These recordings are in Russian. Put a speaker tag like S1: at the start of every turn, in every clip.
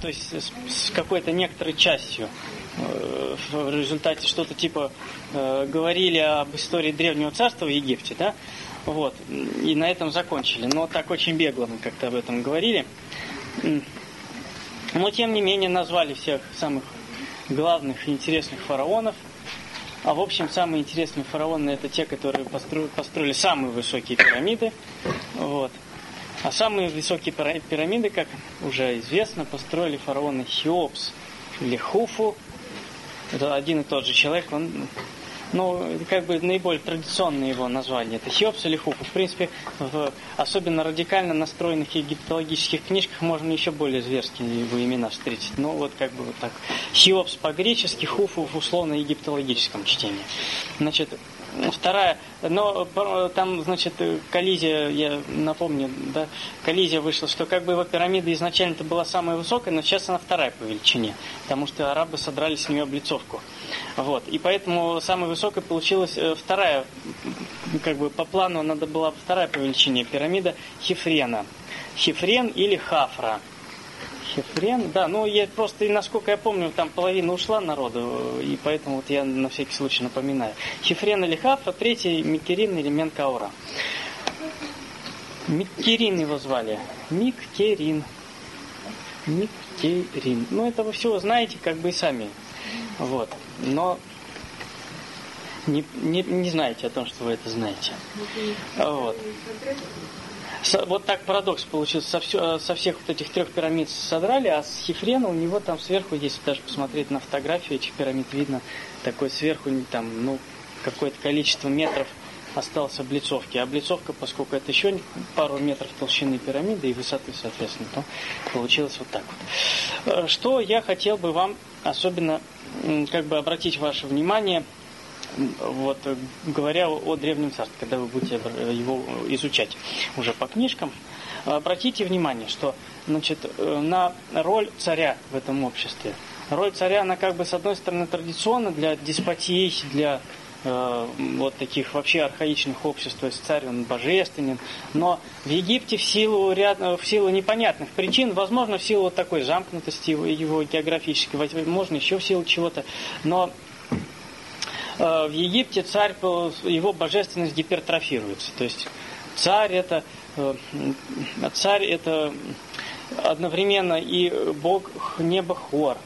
S1: то есть с, какой-то некоторой частью. Э, в результате что-то типа э, говорили об истории Древнего Царства в Египте, да, вот, и на этом закончили. Но так очень бегло мы как-то об этом говорили. Но тем не менее назвали всех самых главных и интересных фараонов. А в общем, самые интересные фараоны это те, которые построили, построили самые высокие пирамиды. Вот. А самые высокие пирамиды, как уже известно, построили фараоны Хеопс или Хуфу. Это один и тот же человек, он ну, как бы наиболее традиционное его название. Это Хеопс или Хуфу. В принципе, в особенно радикально настроенных египтологических книжках можно еще более зверские его имена встретить. Ну, вот как бы вот так. Хеопс по-гречески, Хуфу в условно-египтологическом чтении. Значит, Вторая, но там, значит, коллизия, я напомню, да, коллизия вышла, что как бы его пирамида изначально-то была самая высокая, но сейчас она вторая по величине, потому что арабы содрали с нее облицовку. Вот, и поэтому самой высокой получилась э, вторая, как бы по плану надо была вторая по величине пирамида Хифрена. Хифрен или Хафра. Хефрен, да, ну я просто, насколько я помню, там половина ушла народу, и поэтому вот я на всякий случай напоминаю. Хефрен или Хафа, третий Микерин или Менкаура. Микерин его звали. Миктерин. Миктерин. Ну это вы все знаете как бы и сами. Вот. Но не, не, не знаете о том, что вы это знаете. Вот вот так парадокс получился. Со, все, э, со всех вот этих трех пирамид содрали, а с Хифрена у него там сверху, если даже посмотреть на фотографию этих пирамид, видно такой сверху там, ну, какое-то количество метров осталось облицовки. А облицовка, поскольку это еще пару метров толщины пирамиды и высоты, соответственно, то получилось вот так вот. Э, что я хотел бы вам особенно как бы обратить ваше внимание – вот, говоря о Древнем Царстве, когда вы будете его изучать уже по книжкам, обратите внимание, что значит, на роль царя в этом обществе. Роль царя, она как бы с одной стороны традиционна для деспотий, для э, вот таких вообще архаичных обществ, то есть царь он божественен, но в Египте в силу, ряд, в силу непонятных причин, возможно в силу такой замкнутости его, его географической, возможно еще в силу чего-то, но Э, в Египте царь, его божественность гипертрофируется. То есть царь это, э, царь это одновременно и бог неба Хор,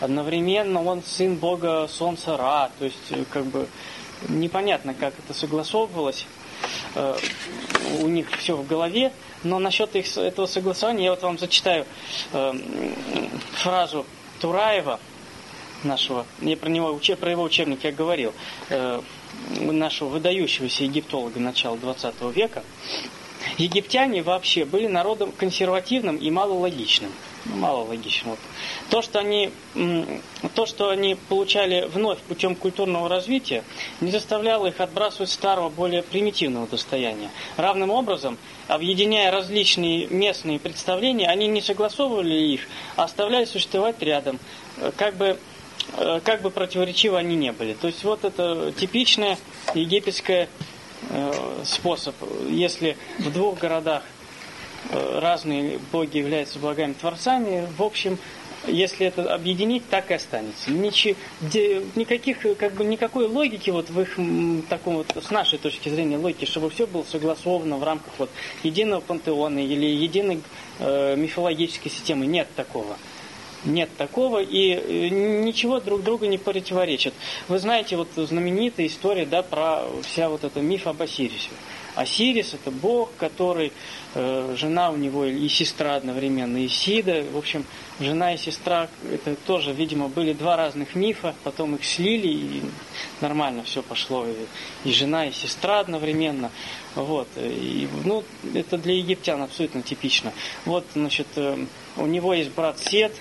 S1: одновременно он сын бога солнца Ра, то есть э, как бы непонятно, как это согласовывалось у них все в голове, но насчет их, этого согласования я вот вам зачитаю фразу Тураева, нашего, я про него, про его учебник я говорил, э, нашего выдающегося египтолога начала 20 века, египтяне вообще были народом консервативным и малологичным. Ну, малологичным. Вот. То, что они, то, что они получали вновь путем культурного развития, не заставляло их отбрасывать старого, более примитивного достояния. Равным образом, объединяя различные местные представления, они не согласовывали их, а оставляли существовать рядом, э, как бы как бы противоречивы они не были. То есть вот это типичная египетская э, способ. Если в двух городах э, разные боги являются богами творцами, в общем, если это объединить, так и останется. Ничи, никаких, как бы, никакой логики вот в их таком вот, с нашей точки зрения логики, чтобы все было согласовано в рамках вот единого пантеона или единой э, мифологической системы. Нет такого. Нет такого, и э, ничего друг другу не противоречит. Вы знаете вот знаменитая история да, про вся вот эта миф об Осирисе. Осирис это бог, который, э, жена у него и сестра одновременно, Исида. В общем, жена и сестра, это тоже, видимо, были два разных мифа, потом их слили, и нормально все пошло. И, и жена, и сестра одновременно. Вот. И, ну, это для египтян абсолютно типично. Вот, значит, э, у него есть брат Сет,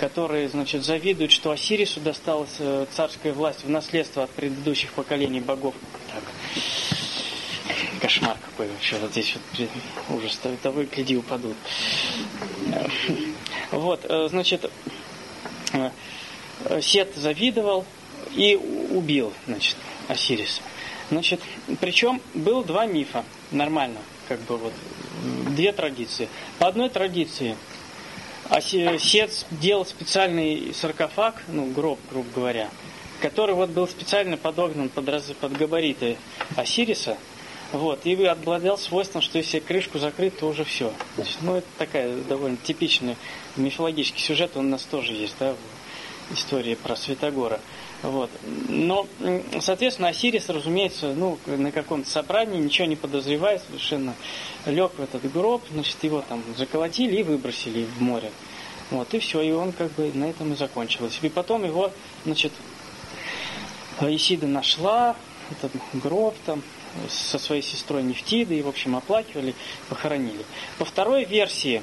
S1: которые, значит, завидуют, что Осирису досталась э, царская власть в наследство от предыдущих поколений богов. Так. Кошмар какой вообще. Вот здесь вот ужас. Это вы, гляди, упадут. Вот, э, значит, э, Сет завидовал и убил, значит, Осириса. Значит, причем было два мифа, нормально, как бы вот, две традиции. По одной традиции – А Сет делал специальный саркофаг, ну, гроб, грубо говоря, который вот был специально подогнан под, раз, под габариты Осириса, вот, и обладал свойством, что если крышку закрыть, то уже все. Ну, это такая довольно типичный мифологический сюжет, он у нас тоже есть, да, в истории про Святогора. Вот. Но, соответственно, Осирис, разумеется, ну, на каком-то собрании, ничего не подозревая, совершенно лег в этот гроб, значит, его там заколотили и выбросили в море. Вот, и все, и он как бы на этом и закончилось. И потом его, значит, Исида нашла, этот гроб там, со своей сестрой Нефтидой, и, в общем, оплакивали, похоронили. По второй версии,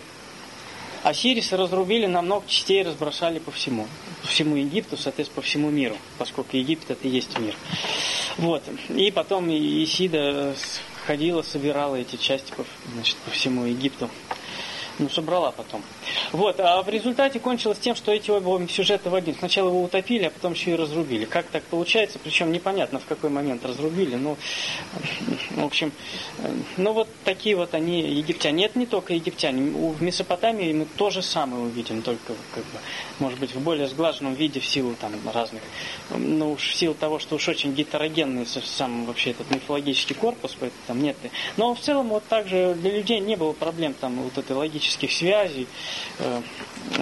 S1: Осириса разрубили на много частей и разбросали по всему. По всему Египту, соответственно, по всему миру, поскольку Египет это и есть мир. Вот. И потом Исида ходила, собирала эти части значит, по всему Египту ну, собрала потом. Вот, а в результате кончилось тем, что эти оба сюжета в один. Сначала его утопили, а потом еще и разрубили. Как так получается, причем непонятно, в какой момент разрубили. Ну, в общем, ну вот такие вот они египтяне. Нет, не только египтяне. В Месопотамии мы то же самое увидим, только, как бы, может быть, в более сглаженном виде в силу там разных, ну, уж в силу того, что уж очень гетерогенный сам вообще этот мифологический корпус, поэтому там нет. Но в целом вот также для людей не было проблем там вот этой логической политических связей, э,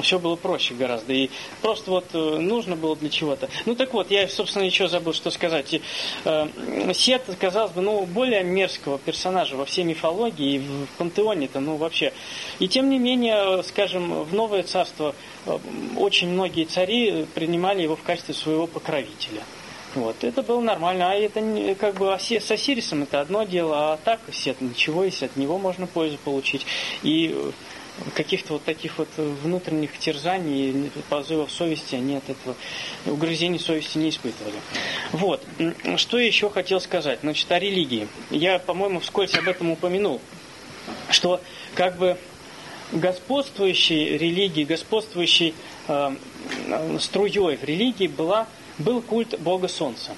S1: все было проще гораздо. И просто вот э, нужно было для чего-то. Ну так вот, я, собственно, еще забыл, что сказать. Э, Сет, казалось бы, ну, более мерзкого персонажа во всей мифологии и в пантеоне-то, ну, вообще. И тем не менее, скажем, в Новое Царство очень многие цари принимали его в качестве своего покровителя. Вот, это было нормально. А это как бы с Осирисом это одно дело, а так Сет ничего, если от него можно пользу получить. И каких-то вот таких вот внутренних терзаний, позывов совести, они от этого угрызений совести не испытывали. Вот. Что еще хотел сказать? Значит, о религии. Я, по-моему, вскользь об этом упомянул, что как бы господствующей религии, господствующей э, струей в религии была, был культ Бога Солнца.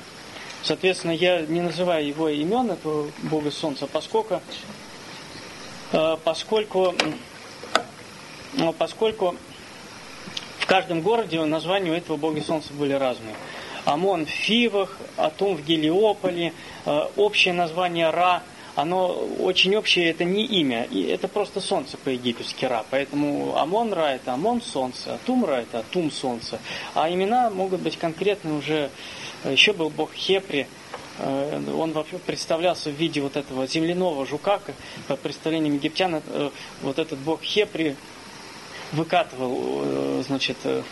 S1: Соответственно, я не называю его имен, этого Бога Солнца, поскольку, э, поскольку но поскольку в каждом городе названия у этого бога солнца были разные. Амон в Фивах, Атум в Гелиополе, э, общее название Ра, оно очень общее, это не имя, и это просто солнце по-египетски Ра. Поэтому Амон Ра это Амон солнце, Атум Ра это Атум солнце. А имена могут быть конкретны уже, э, еще был бог Хепри, э, он представлялся в виде вот этого земляного жука, по представлениям египтян, вот этот бог Хепри выкатывал, э, значит, э,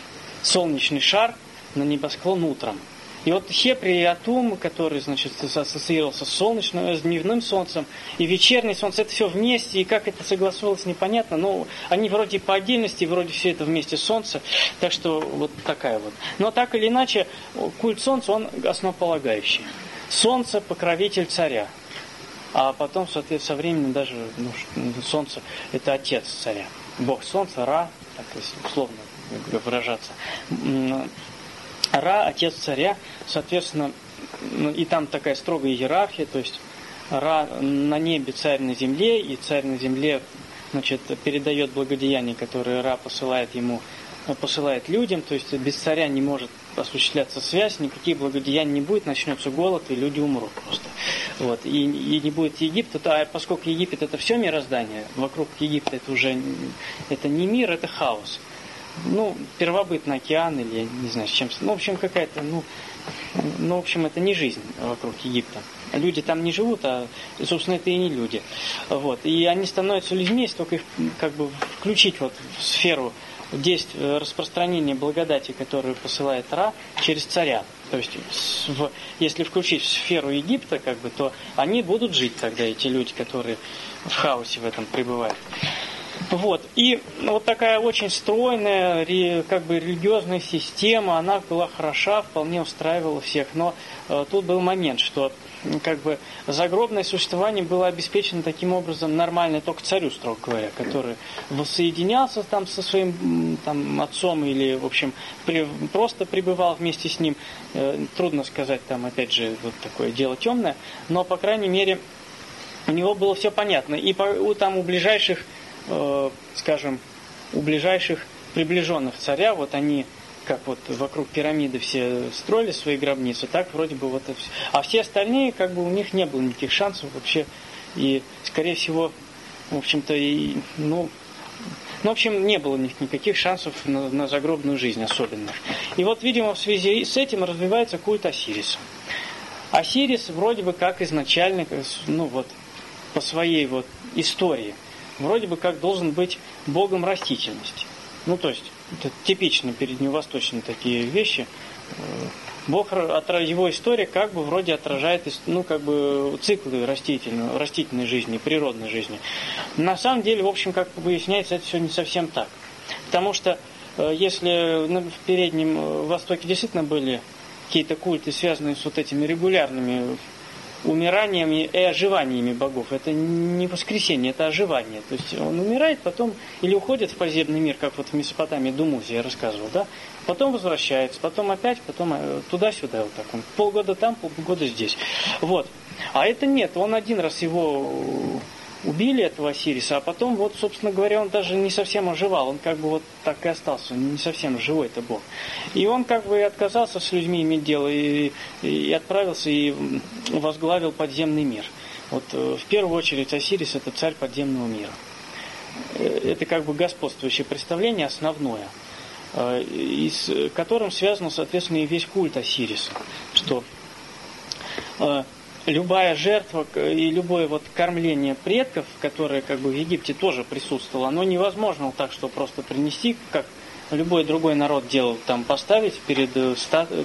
S1: солнечный шар на небосклон утром. И вот Хепри и Атум, который, значит, ассоциировался с солнечным, с дневным солнцем, и вечернее солнце, это все вместе, и как это согласовалось, непонятно, но они вроде по отдельности, вроде все это вместе солнце, так что вот такая вот. Но так или иначе, культ солнца, он основополагающий. Солнце – покровитель царя. А потом, соответственно, со временем даже ну, солнце – это отец царя бог солнца, Ра, так если условно выражаться. Ра, отец царя, соответственно, ну, и там такая строгая иерархия, то есть Ра на небе, царь на земле, и царь на земле значит, передает благодеяние, которое Ра посылает ему, посылает людям, то есть без царя не может осуществляться связь, никаких благодеяний не будет, начнется голод, и люди умрут просто. Вот. И, и не будет Египта, а поскольку Египет это все мироздание, вокруг Египта это уже это не мир, это хаос. Ну, первобытный океан или я не знаю, с чем. Ну, в общем, какая-то, ну, ну, в общем, это не жизнь вокруг Египта. Люди там не живут, а, собственно, это и не люди. Вот. И они становятся людьми, если только их как бы включить вот в сферу действие, э, распространение благодати, которую посылает Ра, через царя. То есть, в, если включить в сферу Египта, как бы, то они будут жить тогда, эти люди, которые в хаосе в этом пребывают. Вот. И вот такая очень стройная, как бы религиозная система, она была хороша, вполне устраивала всех. Но э, тут был момент, что как бы загробное существование было обеспечено таким образом нормально только царю, строго говоря, который воссоединялся там со своим там, отцом или, в общем, при, просто пребывал вместе с ним. Э, трудно сказать, там, опять же, вот такое дело темное, но, по крайней мере, у него было все понятно. И по, у, там у ближайших, э, скажем, у ближайших приближенных царя, вот они как вот вокруг пирамиды все строили свои гробницы, так вроде бы вот это все. А все остальные, как бы у них не было никаких шансов вообще. И, скорее всего, в общем-то, и, ну, ну, в общем, не было у них никаких шансов на, на загробную жизнь особенных. И вот, видимо, в связи с этим развивается культ Осириса. Осирис вроде бы как изначально, ну вот, по своей вот истории, вроде бы как должен быть богом растительности. Ну, то есть, это типичные передневосточные такие вещи. Бог, его история как бы вроде отражает ну, как бы циклы растительной, растительной жизни, природной жизни. На самом деле, в общем, как выясняется, это все не совсем так. Потому что э, если в Переднем э, Востоке действительно были какие-то культы, связанные с вот этими регулярными умираниями и оживаниями богов. Это не воскресение, это оживание. То есть он умирает, потом или уходит в подземный мир, как вот в Месопотамии Думузе я рассказывал, да? Потом возвращается, потом опять, потом э, туда-сюда вот так. Он полгода там, полгода здесь. Вот. А это нет, он один раз его убили этого Осириса, а потом, вот, собственно говоря, он даже не совсем оживал, он как бы вот так и остался, он не совсем живой это Бог. И он как бы отказался с людьми иметь дело и, и отправился и возглавил подземный мир. Вот э, в первую очередь Осирис это царь подземного мира. Э, это как бы господствующее представление основное, э, и с которым связан, соответственно, и весь культ Осириса, что любая жертва и любое вот кормление предков, которое как бы в Египте тоже присутствовало, оно невозможно так, что просто принести, как любой другой народ делал, там поставить перед, э,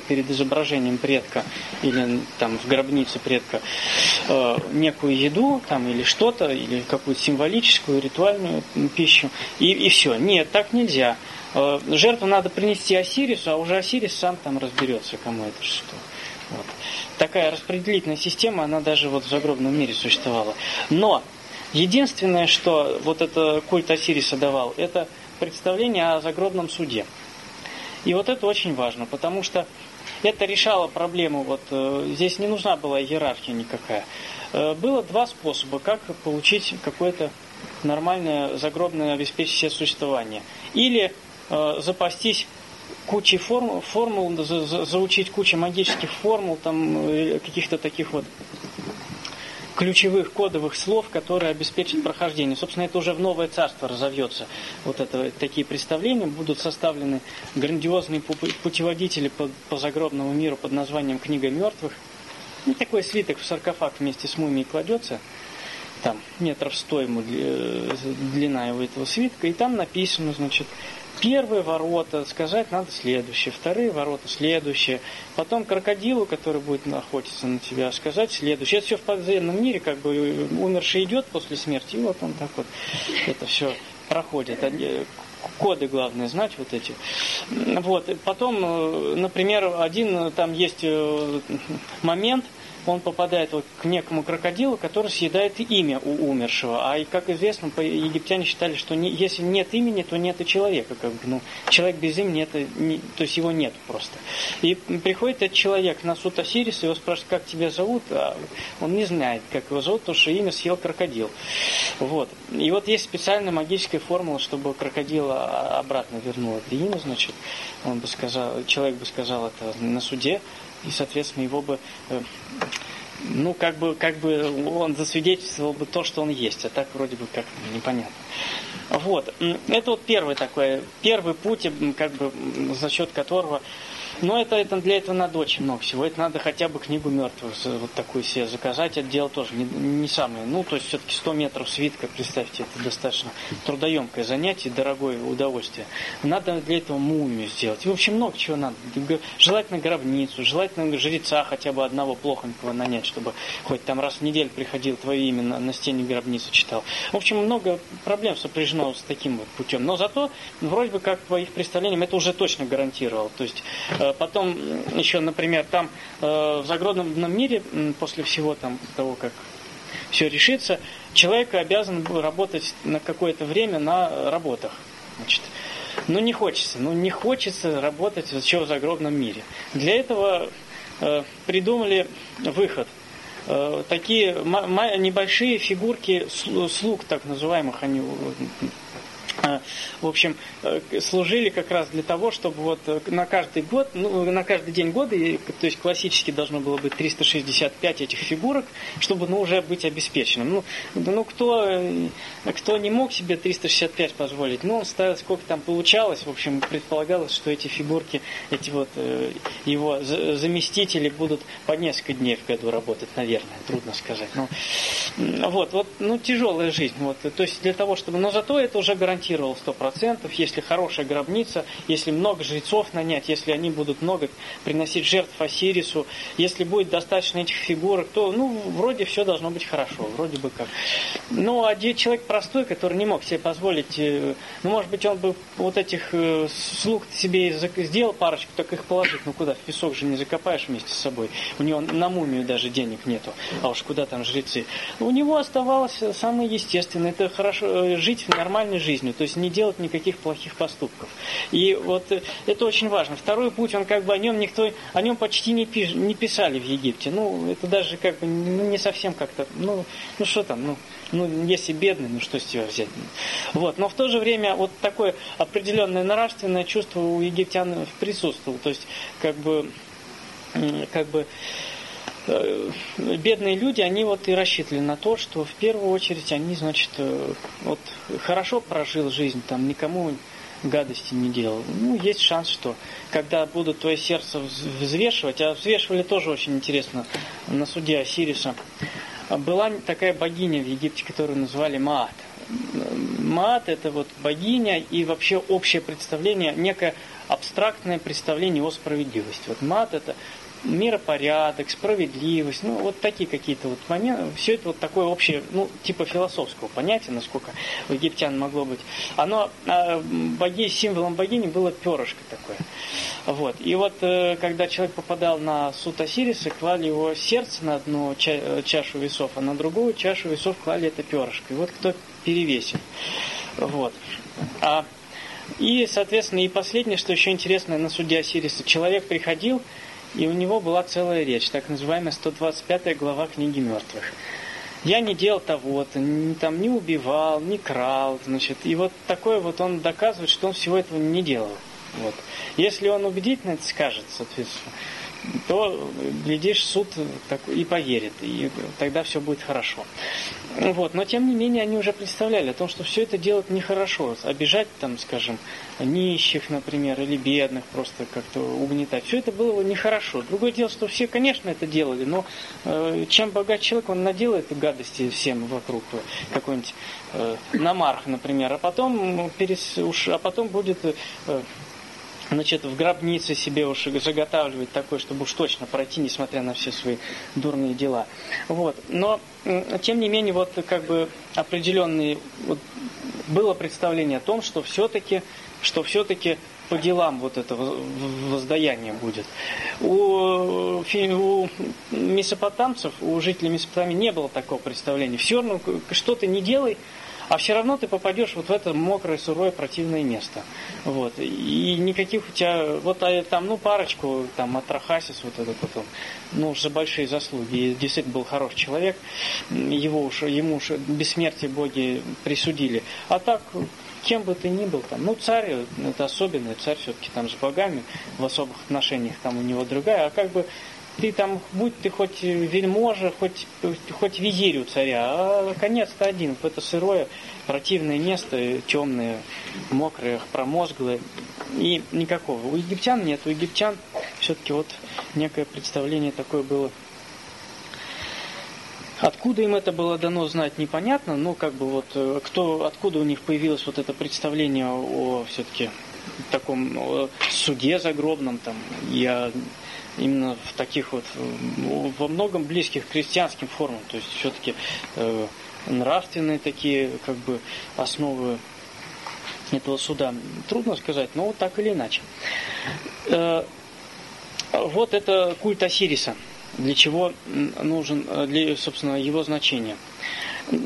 S1: перед изображением предка или там в гробнице предка э, некую еду там или что-то, или какую-то символическую, ритуальную пищу, и, и все. Нет, так нельзя. Э, жертву надо принести Осирису, а уже Осирис сам там разберется, кому это что. Вот. Такая распределительная система, она даже вот в загробном мире существовала. Но единственное, что вот это культ Осириса давал, это представление о загробном суде. И вот это очень важно, потому что это решало проблему, вот э, здесь не нужна была иерархия никакая. Э, было два способа, как получить какое-то нормальное загробное обеспечить себе существование. Или э, запастись кучей формул, формул за, за, заучить кучу магических формул, там э, каких-то таких вот ключевых кодовых слов, которые обеспечат прохождение. Собственно, это уже в новое царство разовьется. Вот это, такие представления будут составлены грандиозные путеводители по, по загробному миру под названием «Книга мертвых». И такой свиток в саркофаг вместе с мумией кладется, там метров сто ему э, длина его этого свитка, и там написано, значит, Первые ворота сказать надо следующее, вторые ворота следующее, потом крокодилу, который будет охотиться на тебя, сказать следующее. Это все в подземном мире, как бы умерший идет после смерти, и вот он так вот это все проходит. Коды главное знать вот эти. Вот. Потом, э, например, один там есть э, момент – он попадает вот к некому крокодилу, который съедает имя у умершего. А как известно, египтяне считали, что не, если нет имени, то нет и человека. Как бы, ну, человек без имени, это не, то есть его нет просто. И приходит этот человек на суд Осириса, его спрашивают, как тебя зовут, а он не знает, как его зовут, потому что имя съел крокодил. Вот. И вот есть специальная магическая формула, чтобы крокодила обратно вернуло это имя, значит, он бы сказал, человек бы сказал это на суде, и, соответственно, его бы, э, ну, как бы, как бы он засвидетельствовал бы то, что он есть, а так вроде бы как непонятно. Вот, это вот первый такой, первый путь, как бы, за счет которого но это, это для этого надо очень много всего. Это надо хотя бы книгу мертвых вот такую себе заказать. Это дело тоже не, не самое. Ну, то есть все-таки 100 метров свитка, представьте, это достаточно трудоемкое занятие, дорогое удовольствие. Надо для этого мумию сделать. В общем, много чего надо. Желательно гробницу, желательно жреца хотя бы одного плохонького нанять, чтобы хоть там раз в неделю приходил твое имя на, на стене гробницы читал. В общем, много проблем сопряжено с таким вот путем. Но зато, вроде бы, как по их представлениям, это уже точно гарантировал. То есть э, Потом еще, например, там э, в загробном мире, после всего там того, как все решится, человек обязан работать на какое-то время на работах. Значит, но не хочется, ну не хочется работать еще в загробном мире. Для этого э, придумали выход. Э, такие небольшие фигурки слуг, так называемых, они в общем, э, служили как раз для того, чтобы вот э, на каждый год, ну, на каждый день года, то есть классически должно было быть 365 этих фигурок, чтобы, ну, уже быть обеспеченным. Ну, ну кто, э, кто не мог себе 365 позволить, ну, он ставил, сколько там получалось, в общем, предполагалось, что эти фигурки, эти вот его заместители будут по несколько дней в году работать, наверное, трудно сказать. Ну, вот, вот, ну, тяжелая жизнь. Вот, то есть для того, чтобы... Но зато это уже гарантировало 100%, если хорошая гробница, если много жрецов нанять, если они будут много приносить жертв Осирису, если будет достаточно этих фигурок, то, ну, вроде все должно быть хорошо, вроде бы как. Ну, а человек простой, который не мог себе позволить, э, ну, может быть, он бы вот этих э, слуг себе сделал парочку, так их положить, ну, куда, в песок же не закопаешь вместе с собой. У него на мумию даже денег нету, а уж куда там жрецы. У него оставалось самое естественное, это хорошо э, жить нормальной жизнью, то есть не делать никаких плохих поступков. И вот это очень важно. Второй путь, он как бы о нем никто, о нем почти не, пиш, не писали в Египте. Ну, это даже как бы ну, не совсем как-то, ну, ну что там, ну, ну, если бедный, ну что с тебя взять? Вот. Но в то же время вот такое определенное нравственное чувство у египтян присутствовало. То есть, как бы, как бы э, бедные люди, они вот и рассчитывали на то, что в первую очередь они, значит, э, вот хорошо прожил жизнь, там никому гадости не делал. Ну, есть шанс, что когда будут твое сердце взвешивать, а взвешивали тоже очень интересно на суде Осириса, была такая богиня в Египте, которую называли Маат. Маат это вот богиня и вообще общее представление, некое абстрактное представление о справедливости. Вот Маат это миропорядок, справедливость, ну вот такие какие-то вот моменты, все это вот такое общее, ну типа философского понятия, насколько у египтян могло быть. Оно, а, боги, символом богини было перышко такое. Вот. И вот э, когда человек попадал на суд Осириса, клали его сердце на одну ча- чашу весов, а на другую чашу весов клали это перышко. И вот кто перевесит. Вот. А, и, соответственно, и последнее, что еще интересно на суде Осириса, человек приходил, и у него была целая речь, так называемая 125 глава книги мертвых. Я не делал того-то, не, там, не убивал, не крал, значит. И вот такое вот он доказывает, что он всего этого не делал. Вот. Если он убедительно это скажет, соответственно, то, глядишь, суд и поверит, и тогда все будет хорошо. Вот. Но, тем не менее, они уже представляли о том, что все это делать нехорошо. Обижать, там, скажем, нищих, например, или бедных, просто как-то угнетать. Все это было нехорошо. Другое дело, что все, конечно, это делали, но э, чем богат человек, он наделает гадости всем вокруг. Какой-нибудь э, намарх, например, а потом, перес, а потом будет... Э, значит, в гробнице себе уж заготавливать такое, чтобы уж точно пройти, несмотря на все свои дурные дела. Вот. Но, тем не менее, вот как бы определенный, вот, было представление о том, что все-таки, что все-таки по делам вот это воздаяние будет. У, у месопотамцев, у жителей Месопотамии не было такого представления. Все равно, что ты не делай, а все равно ты попадешь вот в это мокрое, сырое, противное место. Вот. И никаких у тебя, вот а, там, ну, парочку, там, Атрахасис, вот это потом, ну, за большие заслуги. И действительно был хороший человек, его уж, ему уж бессмертие боги присудили. А так, кем бы ты ни был, там, ну, царь, это особенный, царь все-таки там с богами, в особых отношениях там у него другая, а как бы ты там, будь ты хоть вельможа, хоть, хоть визирь у царя, а конец-то один, в это сырое, противное место, темное, мокрое, промозглое, и никакого. У египтян нет, у египтян все-таки вот некое представление такое было. Откуда им это было дано знать непонятно, но как бы вот э, кто, откуда у них появилось вот это представление о все-таки таком суде загробном там, я именно в таких вот, во многом близких к крестьянским формам. То есть все-таки э, нравственные такие как бы основы этого суда. Трудно сказать, но вот так или иначе. Э, вот это культ Осириса. Для чего нужен, для, собственно, его значение.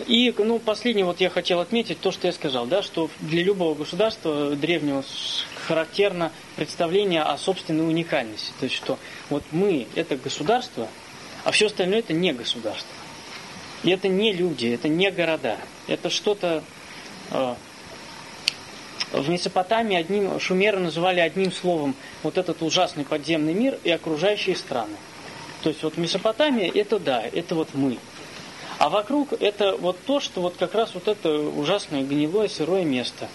S1: И, ну, последнее вот я хотел отметить то, что я сказал, да, что для любого государства древнего характерно представление о собственной уникальности. То есть, что вот мы – это государство, а все остальное – это не государство. И это не люди, это не города. Это что-то э, в Месопотамии одним, шумеры называли одним словом вот этот ужасный подземный мир и окружающие страны. То есть вот Месопотамия это да, это вот мы. А вокруг это вот то, что вот как раз вот это ужасное гнилое сырое место.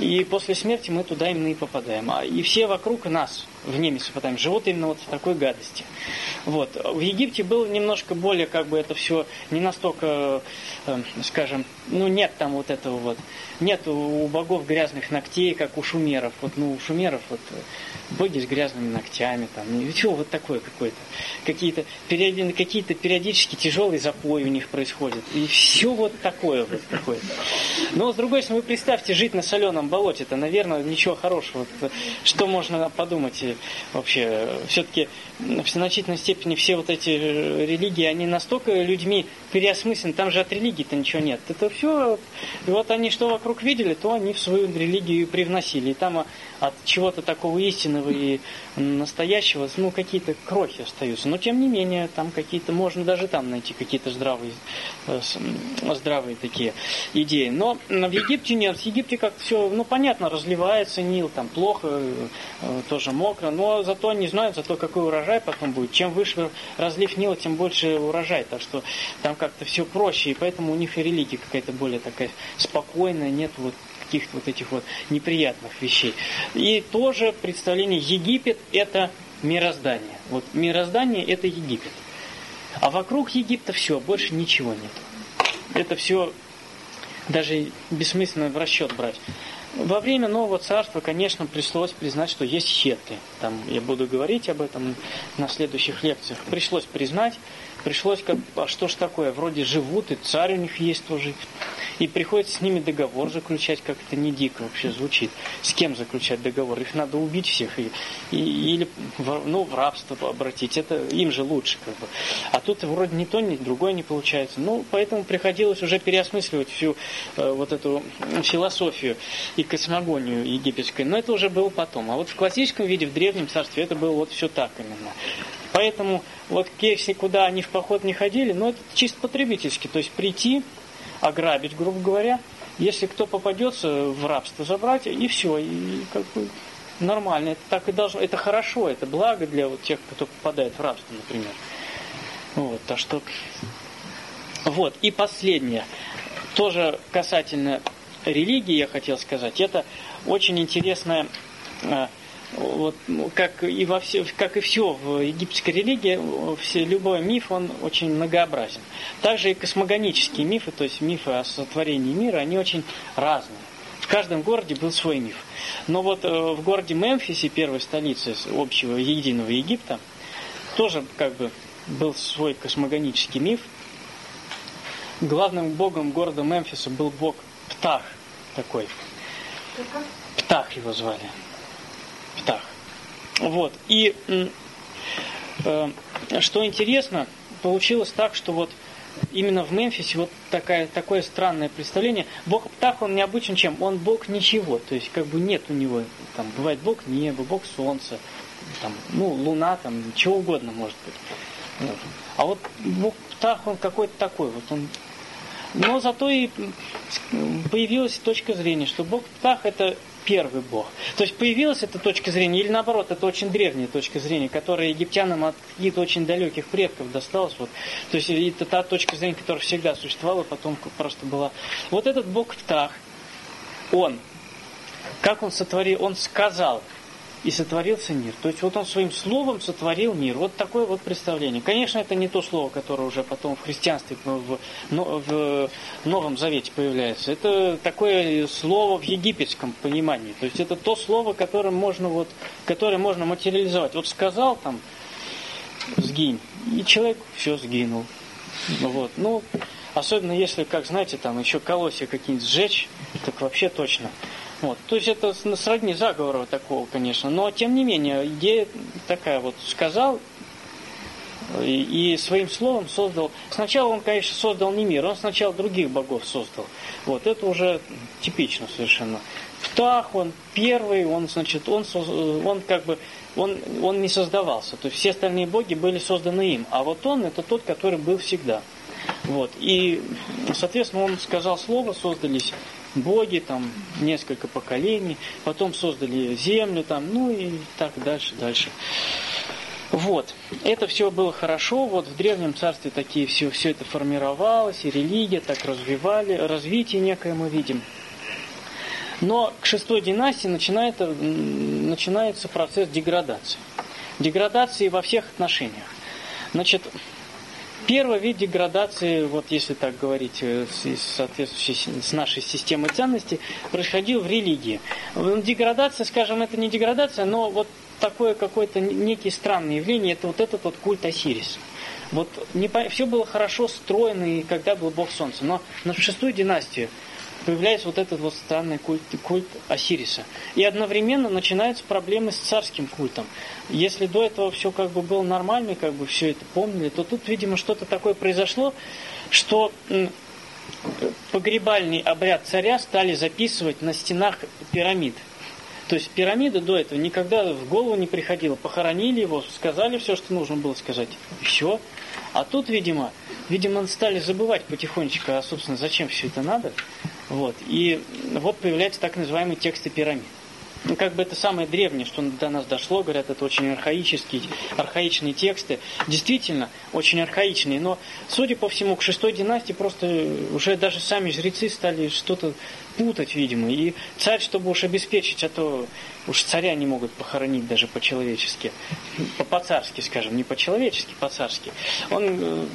S1: И после смерти мы туда именно и попадаем. А и все вокруг нас, вне Месопотамии, живут именно вот в такой гадости. Вот. В Египте было немножко более, как бы это все не настолько, э, скажем, ну нет там вот этого вот, нет у богов грязных ногтей, как у шумеров. Вот, ну, у шумеров вот боги с грязными ногтями, там, и что вот такое какое-то. Какие-то периоди, какие периодически тяжелые запои у них происходят. И все вот такое вот какое-то. Но с другой стороны, вы представьте, жить на соленом болоте, это, наверное, ничего хорошего. Что можно подумать вообще? Все-таки в значительной степени все вот эти религии, они настолько людьми переосмыслены, там же от религии-то ничего нет. Это все, и вот они что вокруг видели, то они в свою религию привносили. И там от чего-то такого истинного и настоящего, ну, какие-то крохи остаются. Но, тем не менее, там какие-то, можно даже там найти какие-то здравые, э, здравые такие идеи. Но в Египте нет. В Египте как все, ну, понятно, разливается Нил, там плохо, э, тоже мокро, но зато они знают, зато какой урожай потом будет. Чем выше разлив Нила, тем больше урожай. Так что там как-то все проще, и поэтому у них и религия какая-то более такая спокойная, нет вот каких-то вот этих вот неприятных вещей. И тоже представление Египет это мироздание. Вот мироздание это Египет. А вокруг Египта все, больше ничего нет. Это все даже бессмысленно в расчет брать. Во время Нового Царства, конечно, пришлось признать, что есть хетты. Там я буду говорить об этом на следующих лекциях. Пришлось признать, пришлось как, а что ж такое, вроде живут, и царь у них есть тоже. И приходится с ними договор заключать, как это не дико вообще звучит. С кем заключать договор? Их надо убить всех и, и, или ну, в рабство обратить. Это им же лучше. Как бы. А тут вроде ни то, ни другое не получается. Ну, поэтому приходилось уже переосмысливать всю э, вот эту философию и космогонию египетскую. Но это уже было потом. А вот в классическом виде, в древнем царстве, это было вот все так именно. Поэтому вот если куда они в поход не ходили, ну это чисто потребительски. То есть прийти, ограбить, грубо говоря, если кто попадется в рабство, забрать, и все, и как бы нормально. Это так и должно, это хорошо, это благо для вот тех, кто попадает в рабство, например. Вот, так что... Вот, и последнее, тоже касательно религии, я хотел сказать, это очень интересная э, вот, ну, как, и во все, как и все в египетской религии, все, любой миф, он очень многообразен. Также и космогонические мифы, то есть мифы о сотворении мира, они очень разные. В каждом городе был свой миф. Но вот э, в городе Мемфисе, первой столице общего единого Египта, тоже как бы был свой космогонический миф. Главным богом города Мемфиса был бог Птах такой. Птах его звали. Птах. Вот. И э, что интересно, получилось так, что вот именно в Мемфисе вот такая, такое странное представление. Бог Птах, он необычен чем? Он Бог ничего. То есть как бы нет у него, там бывает Бог неба, Бог солнца, там, ну, луна, там, чего угодно может быть. А вот Бог Птах, он какой-то такой, вот он но зато и появилась точка зрения, что Бог Птах это первый бог. То есть появилась эта точка зрения, или наоборот, это очень древняя точка зрения, которая египтянам от каких-то очень далеких предков досталась. Вот. То есть это та точка зрения, которая всегда существовала, потом просто была. Вот этот бог Птах, он, как он сотворил, он сказал, и сотворился мир. То есть вот он своим словом сотворил мир. Вот такое вот представление. Конечно, это не то слово, которое уже потом в христианстве, в, в Новом Завете появляется. Это такое слово в египетском понимании. То есть это то слово, которым можно, вот, которое можно материализовать. Вот сказал там, сгинь, и человек все сгинул. Вот. Ну, особенно если, как знаете, там еще колосья какие-нибудь сжечь, так вообще точно. Вот. То есть это сродни заговора такого, конечно. Но тем не менее, идея такая вот сказал и, и своим словом создал. Сначала он, конечно, создал не мир, он сначала других богов создал. Вот это уже типично совершенно. Птах, он первый, он, значит, он, он как бы, он, он не создавался. То есть все остальные боги были созданы им. А вот он это тот, который был всегда. Вот. И, соответственно, он сказал слово, создались боги, там несколько поколений, потом создали землю, там, ну и так дальше, дальше. Вот. Это все было хорошо. Вот в Древнем Царстве такие все, все это формировалось, и религия так развивали, развитие некое мы видим. Но к шестой династии начинается, начинается процесс деградации. Деградации во всех отношениях. Значит, первый вид деградации, вот если так говорить, э, соответствующий с нашей системой ценностей, происходил в религии. Деградация, скажем, это не деградация, но вот такое какое-то некие странные явления, это вот этот вот культ Осириса. Вот не, все было хорошо строено, и когда был бог солнца. Но на шестую династию появляется вот этот вот странный культ, культ Осириса. И одновременно начинаются проблемы с царским культом. Если до этого все как бы было нормально, как бы все это помнили, то тут, видимо, что-то такое произошло, что погребальный обряд царя стали записывать на стенах пирамид. То есть пирамида до этого никогда в голову не приходила. Похоронили его, сказали все, что нужно было сказать. Все. А тут, видимо, видимо, стали забывать потихонечку, а, собственно, зачем все это надо. Вот. И вот появляются так называемые тексты пирамид. Ну, как бы это самое древнее, что до нас дошло, говорят, это очень архаические, архаичные тексты. Действительно, очень архаичные, но, судя по всему, к шестой династии просто уже даже сами жрецы стали что-то путать, видимо. И царь, чтобы уж обеспечить, а то уж царя не могут похоронить даже по-человечески, по-царски, скажем, не по-человечески, по-царски. Он э,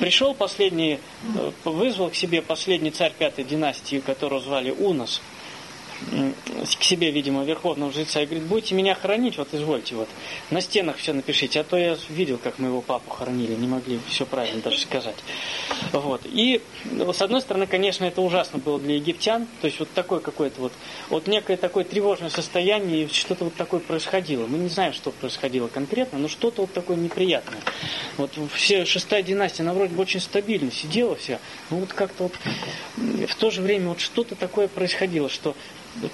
S1: пришел последний, э, вызвал к себе последний царь пятой династии, которого звали Унос, к себе, видимо, верховного жреца и говорит, будете меня хоронить, вот извольте, вот на стенах все напишите, а то я видел, как моего папу хоронили, не могли все правильно даже сказать. Вот. И с одной стороны, конечно, это ужасно было для египтян, то есть вот такое какое-то вот, вот некое такое тревожное состояние, что-то вот такое происходило. Мы не знаем, что происходило конкретно, но что-то вот такое неприятное. Вот все шестая династия, она вроде бы очень стабильно сидела вся, но вот как-то вот в то же время вот что-то такое происходило, что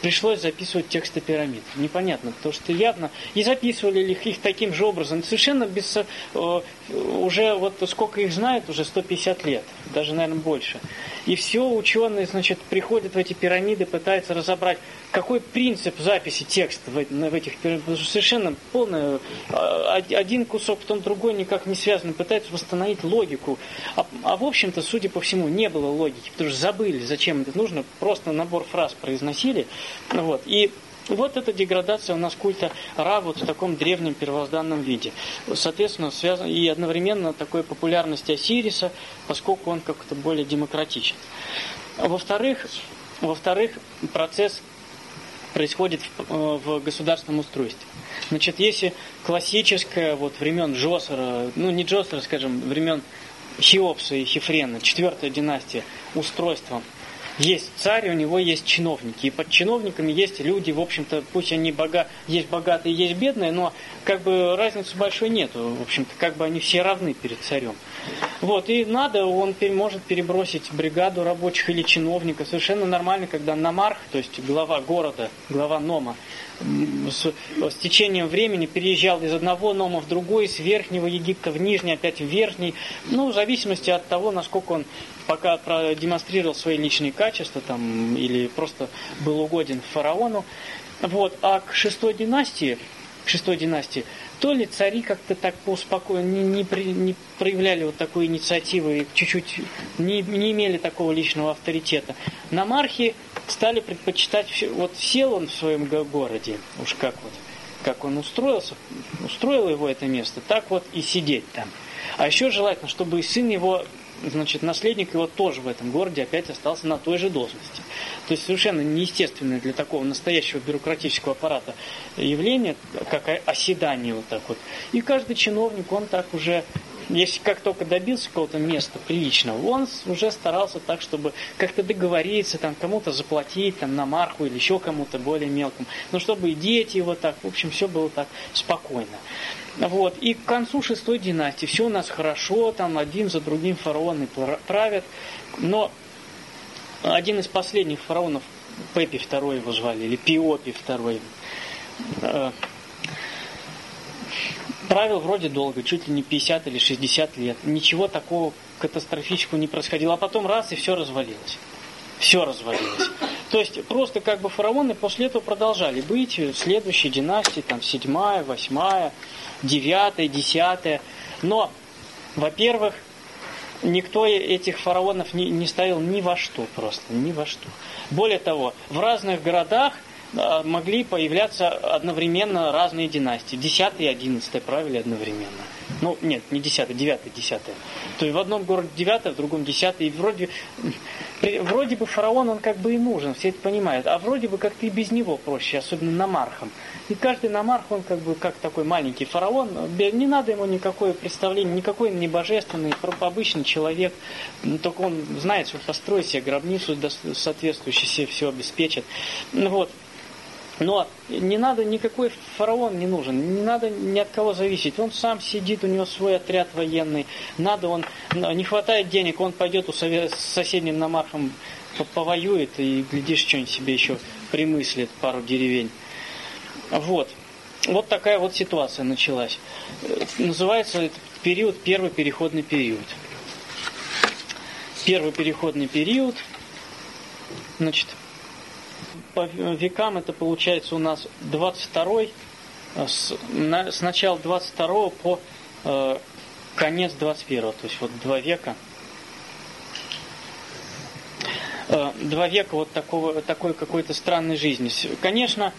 S1: пришлось записывать тексты пирамид. Непонятно, потому что явно и записывали ли их таким же образом, совершенно без э, уже вот сколько их знают, уже 150 лет, даже, наверное, больше. И все ученые, значит, приходят в эти пирамиды, пытаются разобрать, какой принцип записи текста в, в этих пирамидах. Совершенно полный, а, один кусок, потом другой никак не связаны, пытаются восстановить логику. А, а в общем-то, судя по всему, не было логики, потому что забыли, зачем это нужно, просто набор фраз произносили. Вот. И вот эта деградация у нас культа Ра вот в таком древнем первозданном виде. Соответственно, связан и одновременно такой популярности Осириса, поскольку он как-то более демократичен. Во-вторых, во-вторых, процесс происходит в, э, в государственном устройстве. Значит, если классическое вот времен Джосера, ну не Джосера, скажем, времен Хеопса и Хефрена, четвертая династия, устройство есть царь, у него есть чиновники. И под чиновниками есть люди, в общем-то, пусть они бога... есть богатые, есть бедные, но как бы разницы большой нету. В общем-то, как бы они все равны перед царем. Вот, и надо, он может перебросить бригаду рабочих или чиновников. Совершенно нормально, когда намарх, то есть глава города, глава Нома, с, с течением времени переезжал из одного Нома в другой, с верхнего Египта в нижний, опять в верхний. Ну, в зависимости от того, насколько он пока продемонстрировал свои личные качества там, или просто был угоден фараону. Вот. А к шестой династии, к шестой династии то ли цари как-то так поуспокоенно не, не, при, не проявляли вот такой инициативы, чуть-чуть не, не имели такого личного авторитета. Намархи стали предпочитать, вот сел он в своем городе, уж как вот, как он устроился, устроил его это место, так вот и сидеть там. А еще желательно, чтобы сын его значит, наследник его тоже в этом городе опять остался на той же должности. То есть совершенно неестественное для такого настоящего бюрократического аппарата явление, как оседание вот так вот. И каждый чиновник, он так уже если как только добился какого-то места приличного, он уже старался так, чтобы как-то договориться, там, кому-то заплатить, там, на марку или еще кому-то более мелкому. Но чтобы и дети его так, в общем, все было так спокойно. Вот. И к концу шестой династии все у нас хорошо, там один за другим фараоны правят. Но один из последних фараонов, Пепи II его звали, или Пиопи II, правил вроде долго, чуть ли не 50 или 60 лет. Ничего такого катастрофического не происходило. А потом раз, и все развалилось. Все развалилось. То есть просто как бы фараоны после этого продолжали быть, следующие династии, там седьмая, восьмая, девятая, десятая. Но, во-первых, никто этих фараонов не, не ставил ни во что просто, ни во что. Более того, в разных городах могли появляться одновременно разные династии. Десятый и одиннадцатый правили одновременно. Ну, нет, не десятый, девятый, десятый. То есть в одном городе девятый, в другом десятый. И вроде, вроде бы фараон, он как бы и нужен, все это понимают. А вроде бы как-то и без него проще, особенно намархом. И каждый намарх, он как бы как такой маленький фараон. Не надо ему никакое представление, никакой не божественный, обычный человек. Только он знает, что построить себе гробницу соответствующую, себе все обеспечит. Вот. Но не надо, никакой фараон не нужен, не надо ни от кого зависеть. Он сам сидит, у него свой отряд военный. Надо, он не хватает денег, он пойдет у с соседним намархом повоюет и, глядишь, что-нибудь себе еще примыслит, пару деревень. Вот. Вот такая вот ситуация началась. Называется этот период первый переходный период. Первый переходный период, значит, по векам это получается у нас 22 э, с, на, с начала 22 по э, конец 21 то есть вот два века э, два века вот такого, такой какой-то странной жизни. Конечно,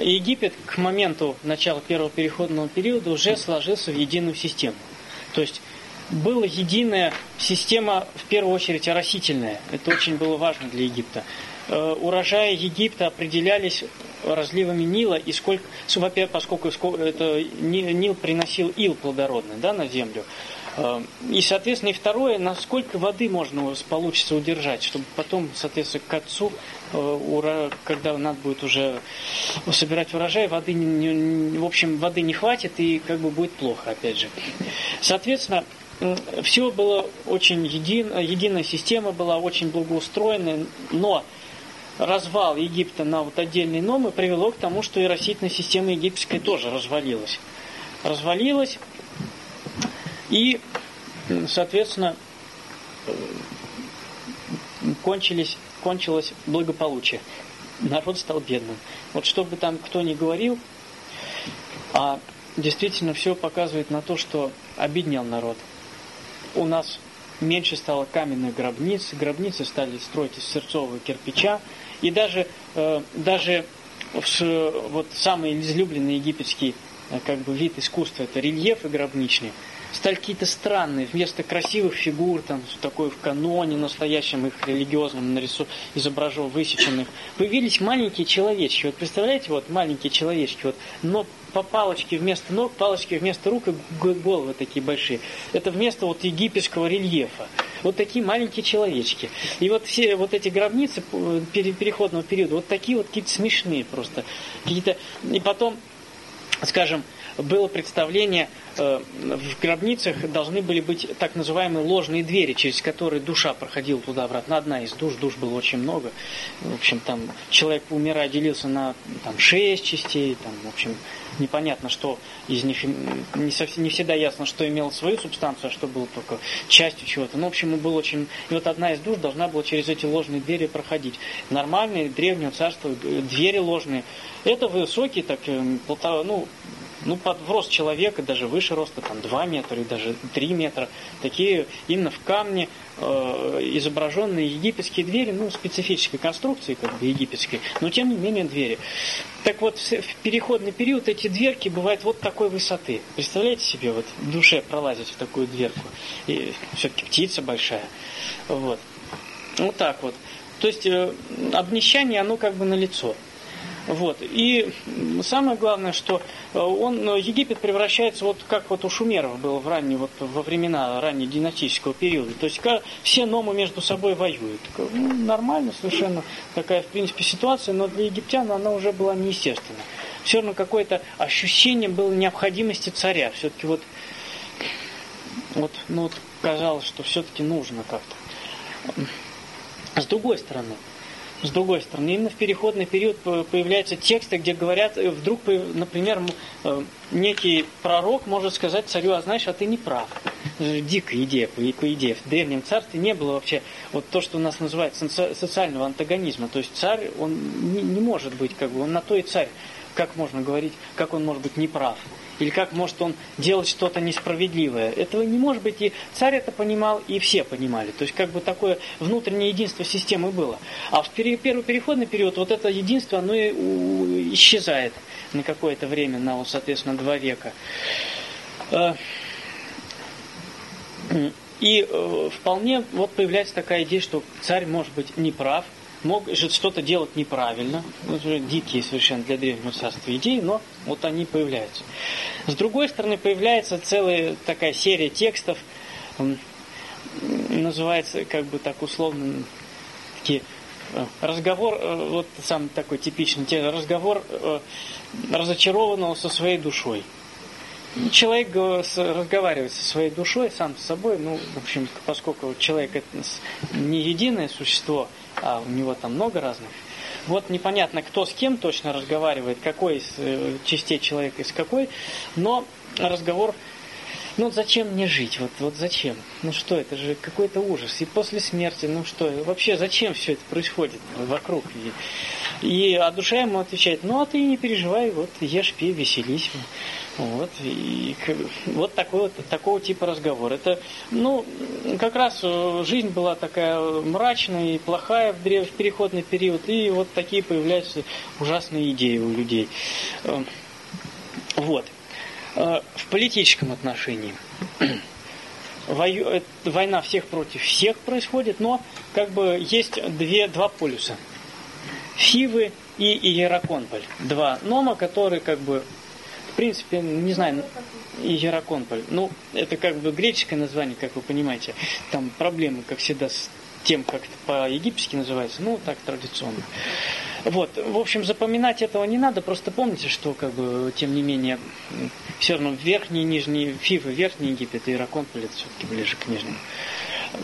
S1: Египет к моменту начала первого переходного периода уже сложился в единую систему. То есть была единая система, в первую очередь, оросительная. Это очень было важно для Египта. Э, урожаи Египта определялись разливами Нила, и сколько, поскольку это Нил приносил ил плодородный да, на землю. Э, и, соответственно, и второе, насколько воды можно получится удержать, чтобы потом, соответственно, к отцу, э, когда надо будет уже собирать урожай, воды, в общем, воды не хватит и как бы будет плохо, опять же. Соответственно, все было очень едино, единая система была очень благоустроенная, но развал Египта на вот отдельные номы привело к тому, что и растительная система египетская тоже развалилась. Развалилась, и, соответственно, кончились, кончилось благополучие. Народ стал бедным. Вот что бы там кто ни говорил, а действительно все показывает на то, что обеднял народ. У нас меньше стало каменных гробниц, гробницы стали строить из сердцового кирпича, и даже, э, даже вот самый излюбленный египетский э, как бы вид искусства это рельефы гробничные стали какие-то странные. Вместо красивых фигур, там, такой в каноне настоящем, их религиозном нарису, изображен, высеченных, появились маленькие человечки. Вот представляете, вот маленькие человечки, вот, но по палочке вместо ног, палочки вместо рук и головы такие большие. Это вместо вот египетского рельефа. Вот такие маленькие человечки. И вот все вот эти гробницы переходного периода, вот такие вот какие-то смешные просто. Какие-то... И потом, скажем, было представление, э, в гробницах должны были быть так называемые ложные двери, через которые душа проходила туда-обратно. Одна из душ, душ было очень много. В общем, там человек, умирая, делился на там, шесть частей, там, в общем, непонятно, что из них, не, совсем, не всегда ясно, что имело свою субстанцию, а что было только частью чего-то. Ну, в общем, было очень... И вот одна из душ должна была через эти ложные двери проходить. Нормальные, древнего царства, э, двери ложные. Это высокие, так, э, полтора, ну, ну, под в рост человека, даже выше роста, там 2 метра и даже 3 метра, такие именно в камне э, изображенные египетские двери, ну, специфической конструкции, как бы египетской, но тем не менее двери. Так вот, в переходный период эти дверки бывают вот такой высоты. Представляете себе, вот в душе пролазить в такую дверку. И все-таки птица большая. Вот. Вот так вот. То есть э, обнищание, оно как бы на лицо. Вот. И самое главное, что э, он, э, Египет превращается вот как вот у шумеров было в ранние, вот во времена раннего династического периода. То есть все номы между собой воюют. Ну, нормально совершенно такая, в принципе, ситуация, но для египтян она уже была неестественна. Все равно какое-то ощущение было необходимости царя. Все-таки вот, вот, ну, вот казалось, что все-таки нужно как-то. С другой стороны, с другой стороны, именно в переходный период появляются тексты, где говорят, э, вдруг, например, э, некий пророк может сказать царю, а знаешь, а ты не прав. дикая идея, по идее. В Древнем Царстве не было вообще вот то, что у нас называют социального антагонизма. То есть царь, он не может быть, как бы, он на то и царь. Как можно говорить, как он может быть неправ? Или как может он делать что-то несправедливое? Этого не может быть, и царь это понимал, и все понимали. То есть как бы такое внутреннее единство системы было. А в первый переходный период вот это единство, оно и исчезает на какое-то время, на, соответственно, два века. Э, и э, вполне вот появляется такая идея, что царь может быть неправ, может что-то делать неправильно, уже дикие совершенно для древнего царства идеи, но вот они появляются. С другой стороны, появляется целая такая серия текстов, называется как бы так условно, такие э, разговор, э, вот самый такой типичный, разговор разочарованного со своей душой. Человек разговаривает со своей душой, сам с собой, ну, в общем, поскольку человек это не единое существо, а у него там много разных, вот непонятно, кто с кем точно разговаривает, какой из э, частей человека из какой, но разговор, ну зачем мне жить, вот, вот зачем, ну что, это же какой-то ужас, и после смерти, ну что, вообще зачем все это происходит вокруг, и, и а душа ему отвечает, ну а ты не переживай, вот ешь, пей, веселись, вот, и вот такой вот, такого типа разговор. Это, ну, как раз э, жизнь была такая мрачная и плохая в, древ... в переходный период, и вот такие появляются ужасные идеи у людей. Э, вот. Э, в политическом отношении война всех против всех происходит, но как бы есть две, два полюса. Фивы и Иераконполь. Два нома, которые как бы в принципе, не знаю, Иераконполь. Ну, это как бы греческое название, как вы понимаете. Там проблемы, как всегда, с тем, как это по-египетски называется, ну, так традиционно. Вот, в общем, запоминать этого не надо, просто помните, что, как бы, тем не менее, все равно верхний и нижний, Фивы, верхний Египет, и Ираконполь, это все-таки ближе к нижнему.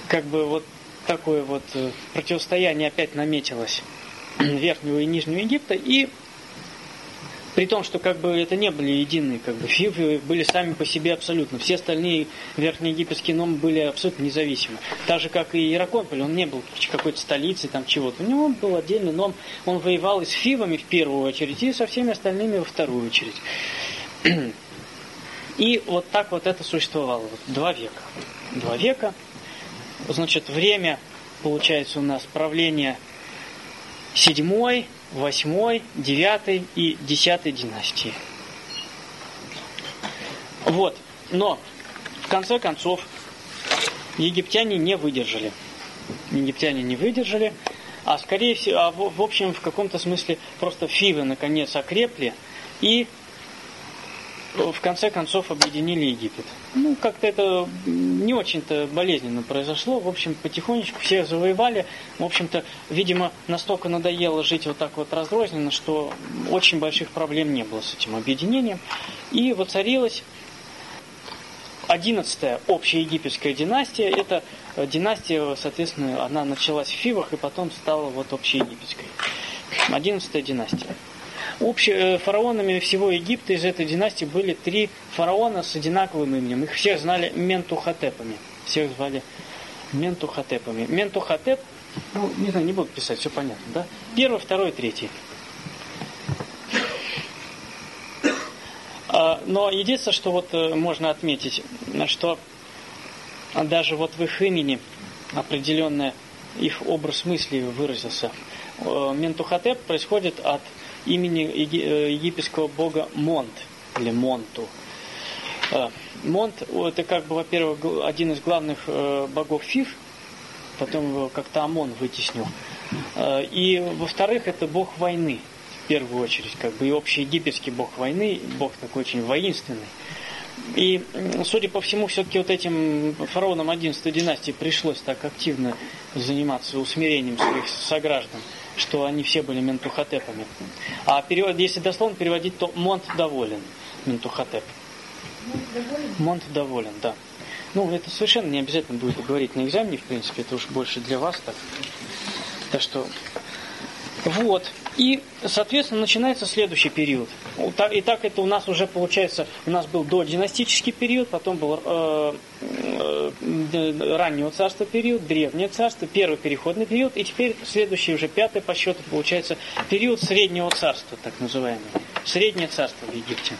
S1: Как бы вот такое вот э, противостояние опять наметилось верхнего и нижнего Египта, и при том, что как бы это не были единые, как бы фивы были сами по себе абсолютно. Все остальные верхнеегипетские номы были абсолютно независимы. Так же, как и Ираконполь, он не был какой-то столицей там чего-то. У него был отдельный ном, он воевал и с фивами в первую очередь, и со всеми остальными во вторую очередь. И вот так вот это существовало. Вот, два века. Два века. Значит, время, получается, у нас правление седьмой, восьмой, девятой и десятой династии. Вот. Но, в конце концов, египтяне не выдержали. Египтяне не выдержали, а скорее всего, а в, в общем, в каком-то смысле просто фивы наконец окрепли и в конце концов объединили Египет. Ну, как-то это не очень-то болезненно произошло. В общем, потихонечку всех завоевали. В общем-то, видимо, настолько надоело жить вот так вот разрозненно, что очень больших проблем не было с этим объединением. И воцарилась одиннадцатая общая египетская династия. Это династия, соответственно, она началась в Фивах и потом стала вот общеегипетской. Одиннадцатая династия. Общие, э, фараонами всего Египта из этой династии были три фараона с одинаковым именем. Их всех знали Ментухотепами. Всех звали Ментухотепами. Ментухотеп, ну, не знаю, не буду писать, все понятно, да? Первый, второй, третий. А, но единственное, что вот э, можно отметить, что даже вот в их имени определенный их образ мысли выразился. Э, Ментухотеп происходит от имени э, египетского бога Монт или Монту. Э, Монт это как бы, во-первых, один из главных э, богов Фиф, потом его как-то Амон вытеснил. И, во-вторых, это бог войны, в первую очередь, как бы и общий египетский бог войны, бог такой очень воинственный. И, судя по всему, все-таки вот этим фараонам 11 династии пришлось так активно заниматься усмирением своих сограждан что они все были ментухотепами. А перевод, если дословно переводить, то Монт доволен, ментухотеп. Монт доволен, да. Ну, это совершенно не обязательно будет говорить на экзамене, в принципе, это уж больше для вас так. Так что Вот. И, соответственно, начинается следующий период. И так это у нас уже получается, у нас был додинастический период, потом был э, э, раннего царства период, древнее царство, первый переходный период, и теперь следующий уже пятый по счету получается период среднего царства, так называемый. Среднее царство в Египте.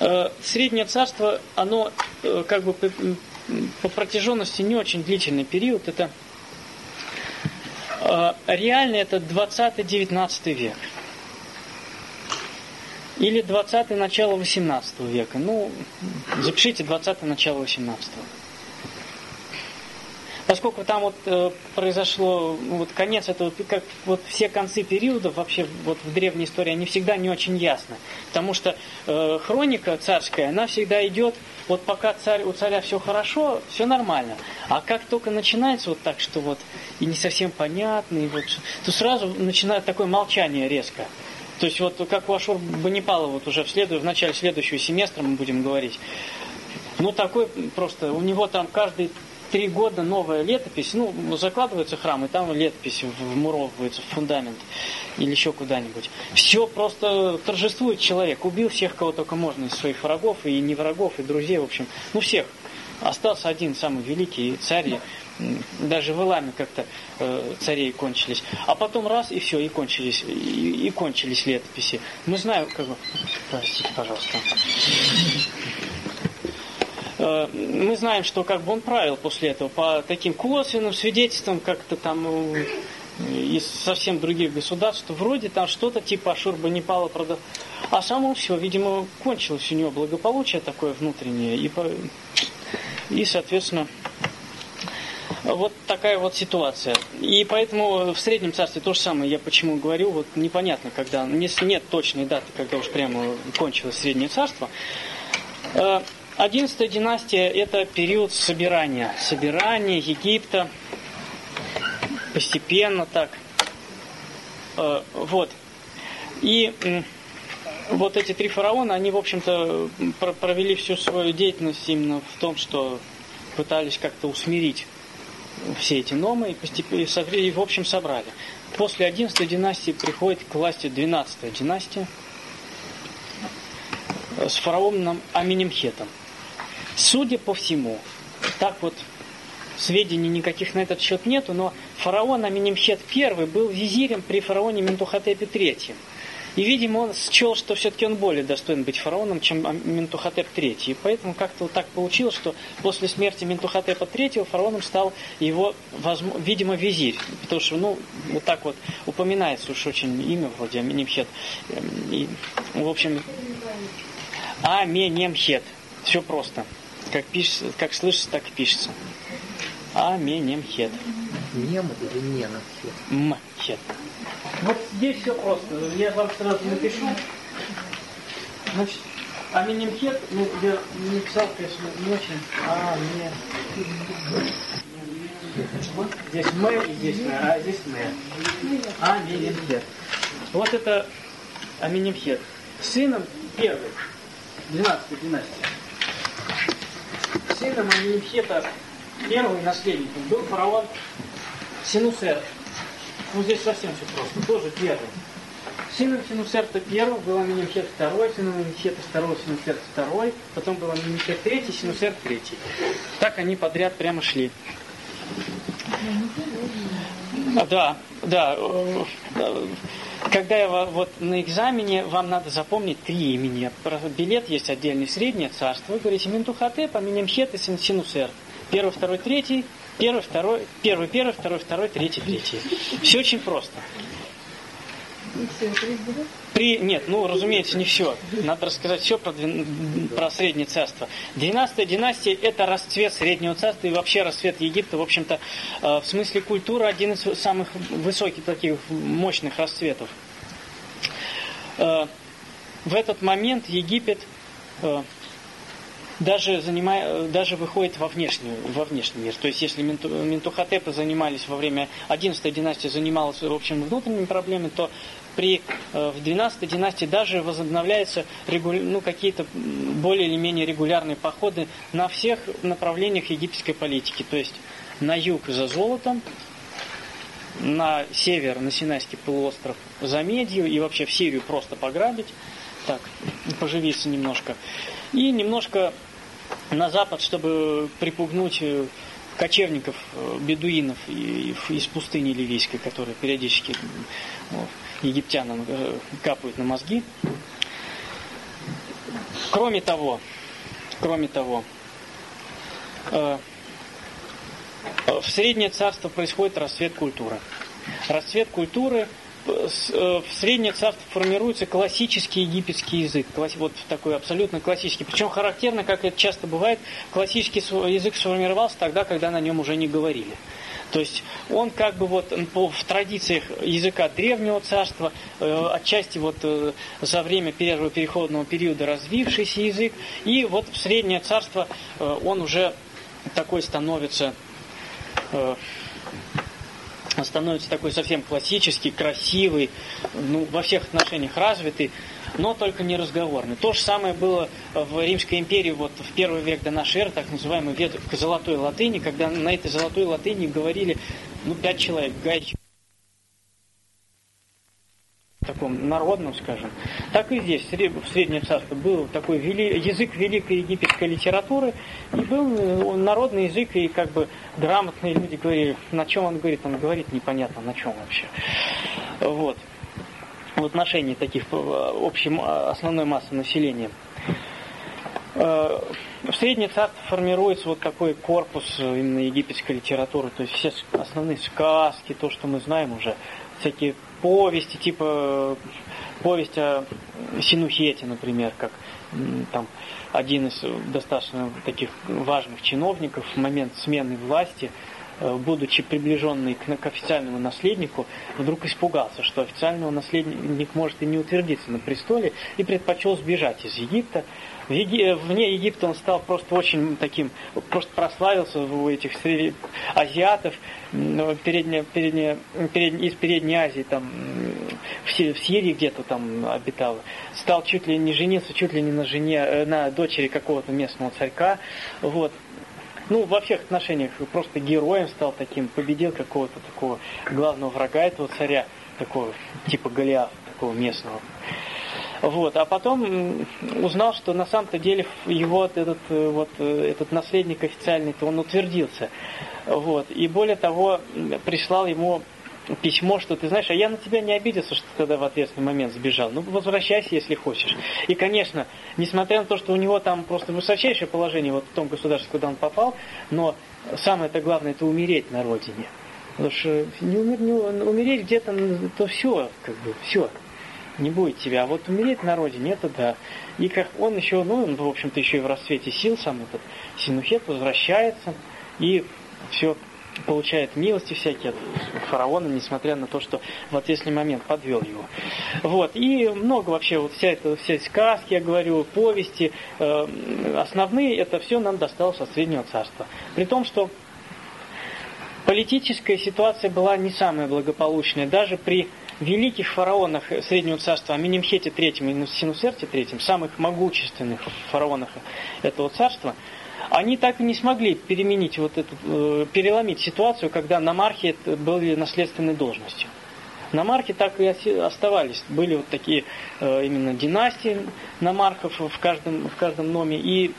S1: Э, среднее царство, оно э, как бы по протяженности не очень длительный период, это реально это 20-19 век. Или 20 начало 18 века. Ну, запишите 20 начало 18 Поскольку там вот э, произошло ну, вот конец этого, как вот все концы периодов вообще вот в древней истории, они всегда не очень ясны. Потому что э, хроника царская, она всегда идет вот пока царь, у царя все хорошо, все нормально. А как только начинается вот так, что вот и не совсем понятно, и вот, то сразу начинает такое молчание резко. То есть вот как у Ашур Банипала вот уже в, следу, в начале следующего семестра мы будем говорить. Ну такой просто, у него там каждый три года новая летопись, ну, закладывается храм, и там летопись вмуровывается в фундамент или еще куда-нибудь. Все просто торжествует человек. Убил всех, кого только можно из своих врагов, и не врагов, и друзей, в общем, ну всех. Остался один самый великий царь, даже в Иламе как-то э, царей кончились. А потом раз, и все, и кончились, и, и кончились летописи. Мы знаем, как бы... Простите, пожалуйста. Э, мы знаем, что как бы он правил после этого по таким косвенным свидетельствам, как-то там э, из совсем других государств, вроде там что-то типа Ашурбанипала продал. А сам он все, видимо, кончилось у него благополучие такое внутреннее. И, и соответственно, вот такая вот ситуация. И поэтому в Среднем Царстве то же самое, я почему говорю, вот непонятно, когда, нет точной даты, когда уж прямо кончилось Среднее Царство. Э, Одиннадцатая династия – это период собирания. Собирания Египта постепенно так. Э, вот. И вот эти три фараона, они, в общем-то, провели всю свою деятельность именно в том, что пытались как-то усмирить все эти номы и, постепенно, и в общем собрали. После 11 династии приходит к власти 12 династия с фараоном Аминемхетом. Судя по всему, так вот сведений никаких на этот счет нету, но фараон Аминемхет I был визирем при фараоне Ментухотепе III. И, видимо, он счел, что все-таки он более достоин быть фараоном, чем Ментухотеп III. И поэтому как-то вот так получилось, что после смерти Ментухотепа III фараоном стал его, видимо, визирь. Потому что, ну, вот так вот упоминается уж очень имя вроде Аминемхет. И, в общем, Аменемхет. Все просто. Как, пишется, как слышится, так и пишется. Аменемхет.
S2: Нем или ненамхет?
S1: Мхет. Вот здесь все просто. Я вам сразу напишу. Значит, Аменемхет, ну, я не писал, конечно, не очень. А, не. Здесь М и здесь М, а здесь М. Аменемхет. Вот это Аменемхет. Сыном первый, 12 династия сыном Аминифхета, первый наследником, был фараон Синусер. Ну, здесь совсем все просто. Тоже первый. Сыном Синусерта первого был Аминифхет второй, сыном Аминифхета второго Синусерт второй, потом был Аминифхет третий, Синусерт третий. Так они подряд прямо шли. Да, да. Когда я вот на экзамене, вам надо запомнить три имени. Билет есть отдельный среднее царство. Вы говорите Ментухотеп, Аминемхет и Синусер. Первый, второй, третий. Первый, второй, первый, первый, второй, второй, третий, третий. Все очень просто. При, нет, ну, разумеется, не все. Надо рассказать все про, про Среднее Царство. 12 династия – это расцвет Среднего Царства и вообще расцвет Египта. В общем-то, э, в смысле культуры один из самых высоких таких мощных расцветов. Э, в этот момент Египет э, даже, занимая, даже выходит во внешний, во внешний мир. То есть, если Менту, Ментухотепы занимались во время 11 династии, занималась, в общем, внутренними проблемами, то при, э, в 12 династии даже возобновляются регуля, ну, какие-то более или менее регулярные походы на всех направлениях египетской политики. То есть, на юг за золотом, на север, на Синайский полуостров за медью и вообще в Сирию просто пограбить, так, поживиться немножко. И немножко на запад, чтобы припугнуть э, кочевников, э, бедуинов из пустыни ливийской, которые периодически египтянам э, капают на мозги. Кроме того, кроме того, в Среднее Царство происходит расцвет культуры. Расцвет культуры – Э, в Среднее Царство формируется классический египетский язык, вот такой абсолютно классический. Причем характерно, как это часто бывает, классический язык сформировался тогда, когда на нем уже не говорили. То есть он как бы вот в традициях языка древнего царства, э, отчасти вот э, за время первого переходного периода развившийся язык, и вот в среднее царство он уже такой становится становится такой совсем классический, красивый, ну, во всех отношениях развитый, но только не разговорный. То же самое было в Римской империи вот в первый век до нашей эры, так называемый век золотой латыни, когда на этой золотой латыни говорили ну, пять человек, гайчик таком народном, скажем, так и здесь, в Среднем Царстве, был такой вели, язык великой египетской литературы, и был э, народный язык, и как бы грамотные люди говорили, на чем он говорит, он говорит непонятно, на чем вообще. Вот. В отношении таких э, общей основной массы населения. Э, в Среднее Царство формируется вот такой корпус именно египетской литературы, то есть все основные сказки, то, что мы знаем уже, всякие повести, типа повесть о Синухете, например, как там один из достаточно таких важных чиновников в момент смены власти, э, будучи приближенный к, к официальному наследнику, вдруг испугался, что официальный наследник может и не утвердиться на престоле, и предпочел сбежать из Египта, Вне Египта он стал просто очень таким, просто прославился у этих азиатов, передняя, передняя, передняя, из Передней Азии, там, в Сирии где-то там обитал. Стал чуть ли не жениться, чуть ли не на жене, э, на дочери какого-то местного царька. Вот. Ну, во всех отношениях просто героем стал таким, победил какого-то такого главного врага этого царя, такого типа Голиафа, такого местного. Вот. А потом узнал, что на самом-то деле его этот, э, вот, э, этот наследник официальный, то он утвердился. Вот. И более того, прислал ему письмо, что ты знаешь, а я на тебя не обиделся, что тогда в ответственный момент сбежал. Ну, возвращайся, если хочешь. И, конечно, несмотря на то, что у него там просто высочайшее положение вот в том государстве, куда он попал, но самое-то главное это умереть на родине. Потому что не, умер, не умереть где-то, то все, как бы, все не будет тебя. А вот умереть на родине, это да. И как он еще, ну, он, в общем-то, еще и в расцвете сил сам этот Синухет возвращается и все получает милости всякие от фараона, несмотря на то, что в ответственный момент подвел его. Вот. И много вообще, вот вся эта, все сказки, я говорю, повести, э, основные, это все нам досталось от Среднего Царства. При том, что политическая ситуация была не самая благополучная. Даже при великих фараонах Среднего Царства, Аминемхете III и Синусерте III, самых могущественных фараонах этого царства, они так и не смогли переменить вот эту, э, переломить ситуацию, когда намархи были наследственной должностью. Намархи так и оставались. Были вот такие э, именно династии намархов в каждом, в каждом номе. И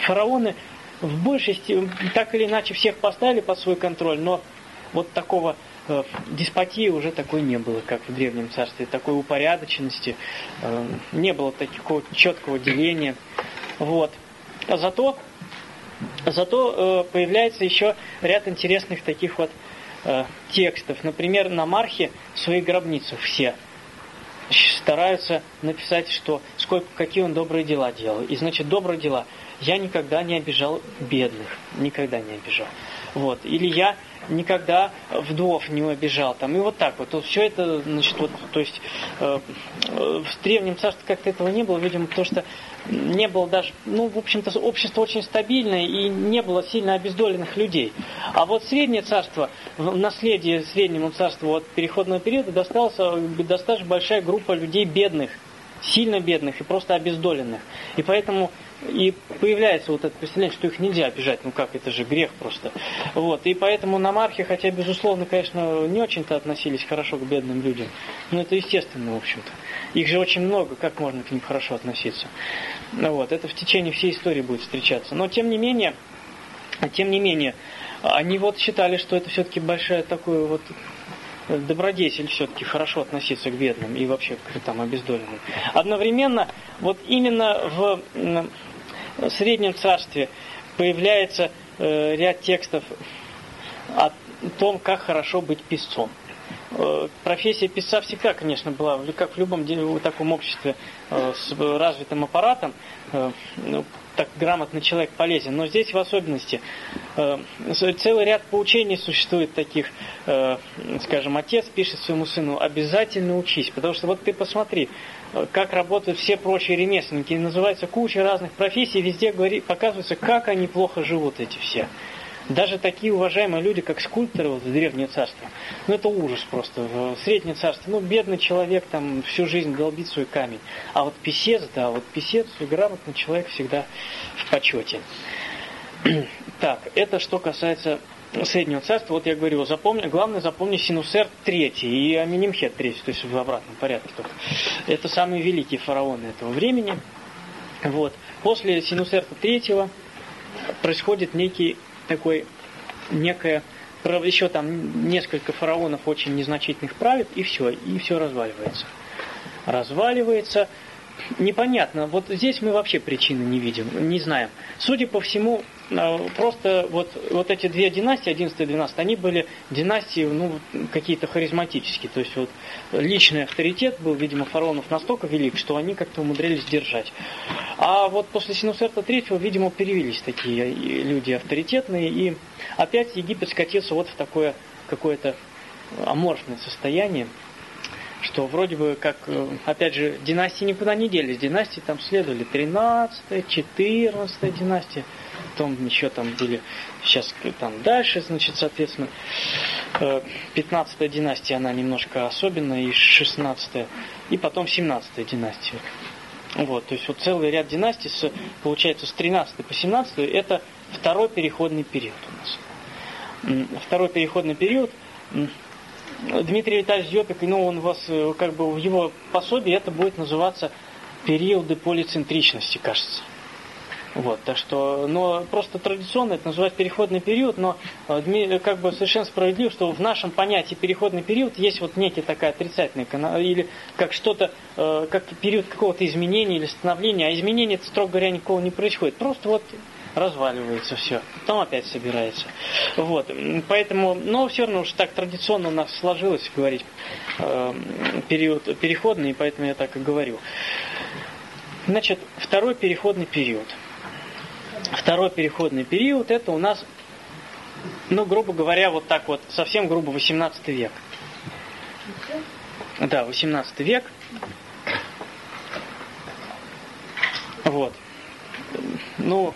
S1: фараоны в большей степени, так или иначе, всех поставили под свой контроль, но вот такого деспотии уже такой не было, как в Древнем Царстве, такой упорядоченности, э, не было такого четкого деления. Вот. А зато, зато э, появляется еще ряд интересных таких вот текстов. Например, на Мархе свои гробницы все стараются написать, что сколько, какие он добрые дела делал. И значит, добрые дела. Я никогда не обижал бедных. Никогда не обижал. Вот. Или я никогда вдов не обижал. Там, и вот так вот. вот все это, значит, вот, то есть э, в Древнем Царстве как-то этого не было, видимо, потому что не было даже, ну, в общем-то, общество очень стабильное и не было сильно обездоленных людей. А вот Среднее Царство, в наследие Среднему Царству от переходного периода досталась достаточно большая группа людей бедных, сильно бедных и просто обездоленных. И поэтому и появляется вот это представление, что их нельзя обижать, ну как, это же грех просто. Вот, и поэтому намархи, хотя, безусловно, конечно, не очень-то относились хорошо к бедным людям, но это естественно, в общем-то. Их же очень много, как можно к ним хорошо относиться? Ну вот, это в течение всей истории будет встречаться. Но, тем не менее, тем не менее, они вот считали, что это все-таки большая такой вот добродетель все-таки хорошо относиться к бедным и вообще к там обездоленным. Одновременно, вот именно в Среднем Царстве появляется э, ряд текстов о том, как хорошо быть писцом. Э, профессия писца всегда, конечно, была, как в любом таком обществе э, с развитым аппаратом, э, ну, так грамотный человек полезен. Но здесь в особенности целый ряд поучений существует таких, скажем, отец пишет своему сыну, обязательно учись, потому что вот ты посмотри, как работают все прочие ремесленники, называется куча разных профессий, везде говорит, показывается, как они плохо живут эти все. Даже такие уважаемые люди, как скульпторы вот, в Древнее Царство, ну это ужас просто. В Среднее Царство, ну бедный человек там всю жизнь долбит свой камень. А вот писец, да, вот писец, грамотный человек всегда в почете. Так, это что касается Среднего Царства. Вот я говорю, запомни, главное запомни Синусер третий и Аминимхет третий, то есть в обратном порядке только. Это самые великие фараоны этого времени. Вот. После Синусерта третьего происходит некий такой некое еще там несколько фараонов очень незначительных правит, и все, и все разваливается. Разваливается, непонятно. Вот здесь мы вообще причины не видим, не знаем. Судя по всему, просто вот, вот эти две династии, 11 и 12, они были династии ну, какие-то харизматические. То есть вот личный авторитет был, видимо, фараонов настолько велик, что они как-то умудрились держать. А вот после Синусерта III, видимо, перевелись такие люди авторитетные, и опять Египет скатился вот в такое какое-то аморфное состояние что вроде бы как, э, опять же, династии никуда не делись. Династии там следовали 13 14 династия, потом еще там были, сейчас там дальше, значит, соответственно, 15 э, династия, она немножко особенная, и 16 и потом 17 династия. Вот, то есть вот целый ряд династий, с, получается, с 13 по 17 это второй переходный период у нас. Второй переходный период Дмитрий Витальевич Йопик, ну, он вас, э, как бы, в его пособии это будет называться периоды полицентричности, кажется. Вот, так что, но просто традиционно это называется переходный период, но э, как бы совершенно справедливо, что в нашем понятии переходный период есть вот некий такая отрицательная, или как что-то, э, как период какого-то изменения или становления, а изменения, строго говоря, никого не происходит. Просто вот разваливается все, потом опять собирается. Вот, поэтому, но все равно уж так традиционно у нас сложилось говорить э, период переходный, поэтому я так и говорю. Значит, второй переходный период. Второй переходный период это у нас, ну, грубо говоря, вот так вот, совсем грубо, 18 век. Да, 18 век. Вот. Ну,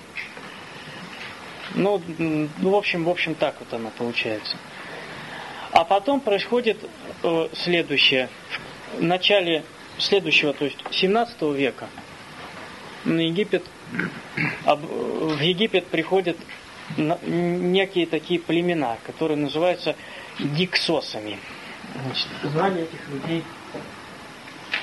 S1: ну, ну, в общем, в общем, так вот она получается. А потом происходит э, следующее. В начале следующего, то есть 17 века, на Египет, в Египет приходят некие такие племена, которые называются диксосами. Значит, знание этих людей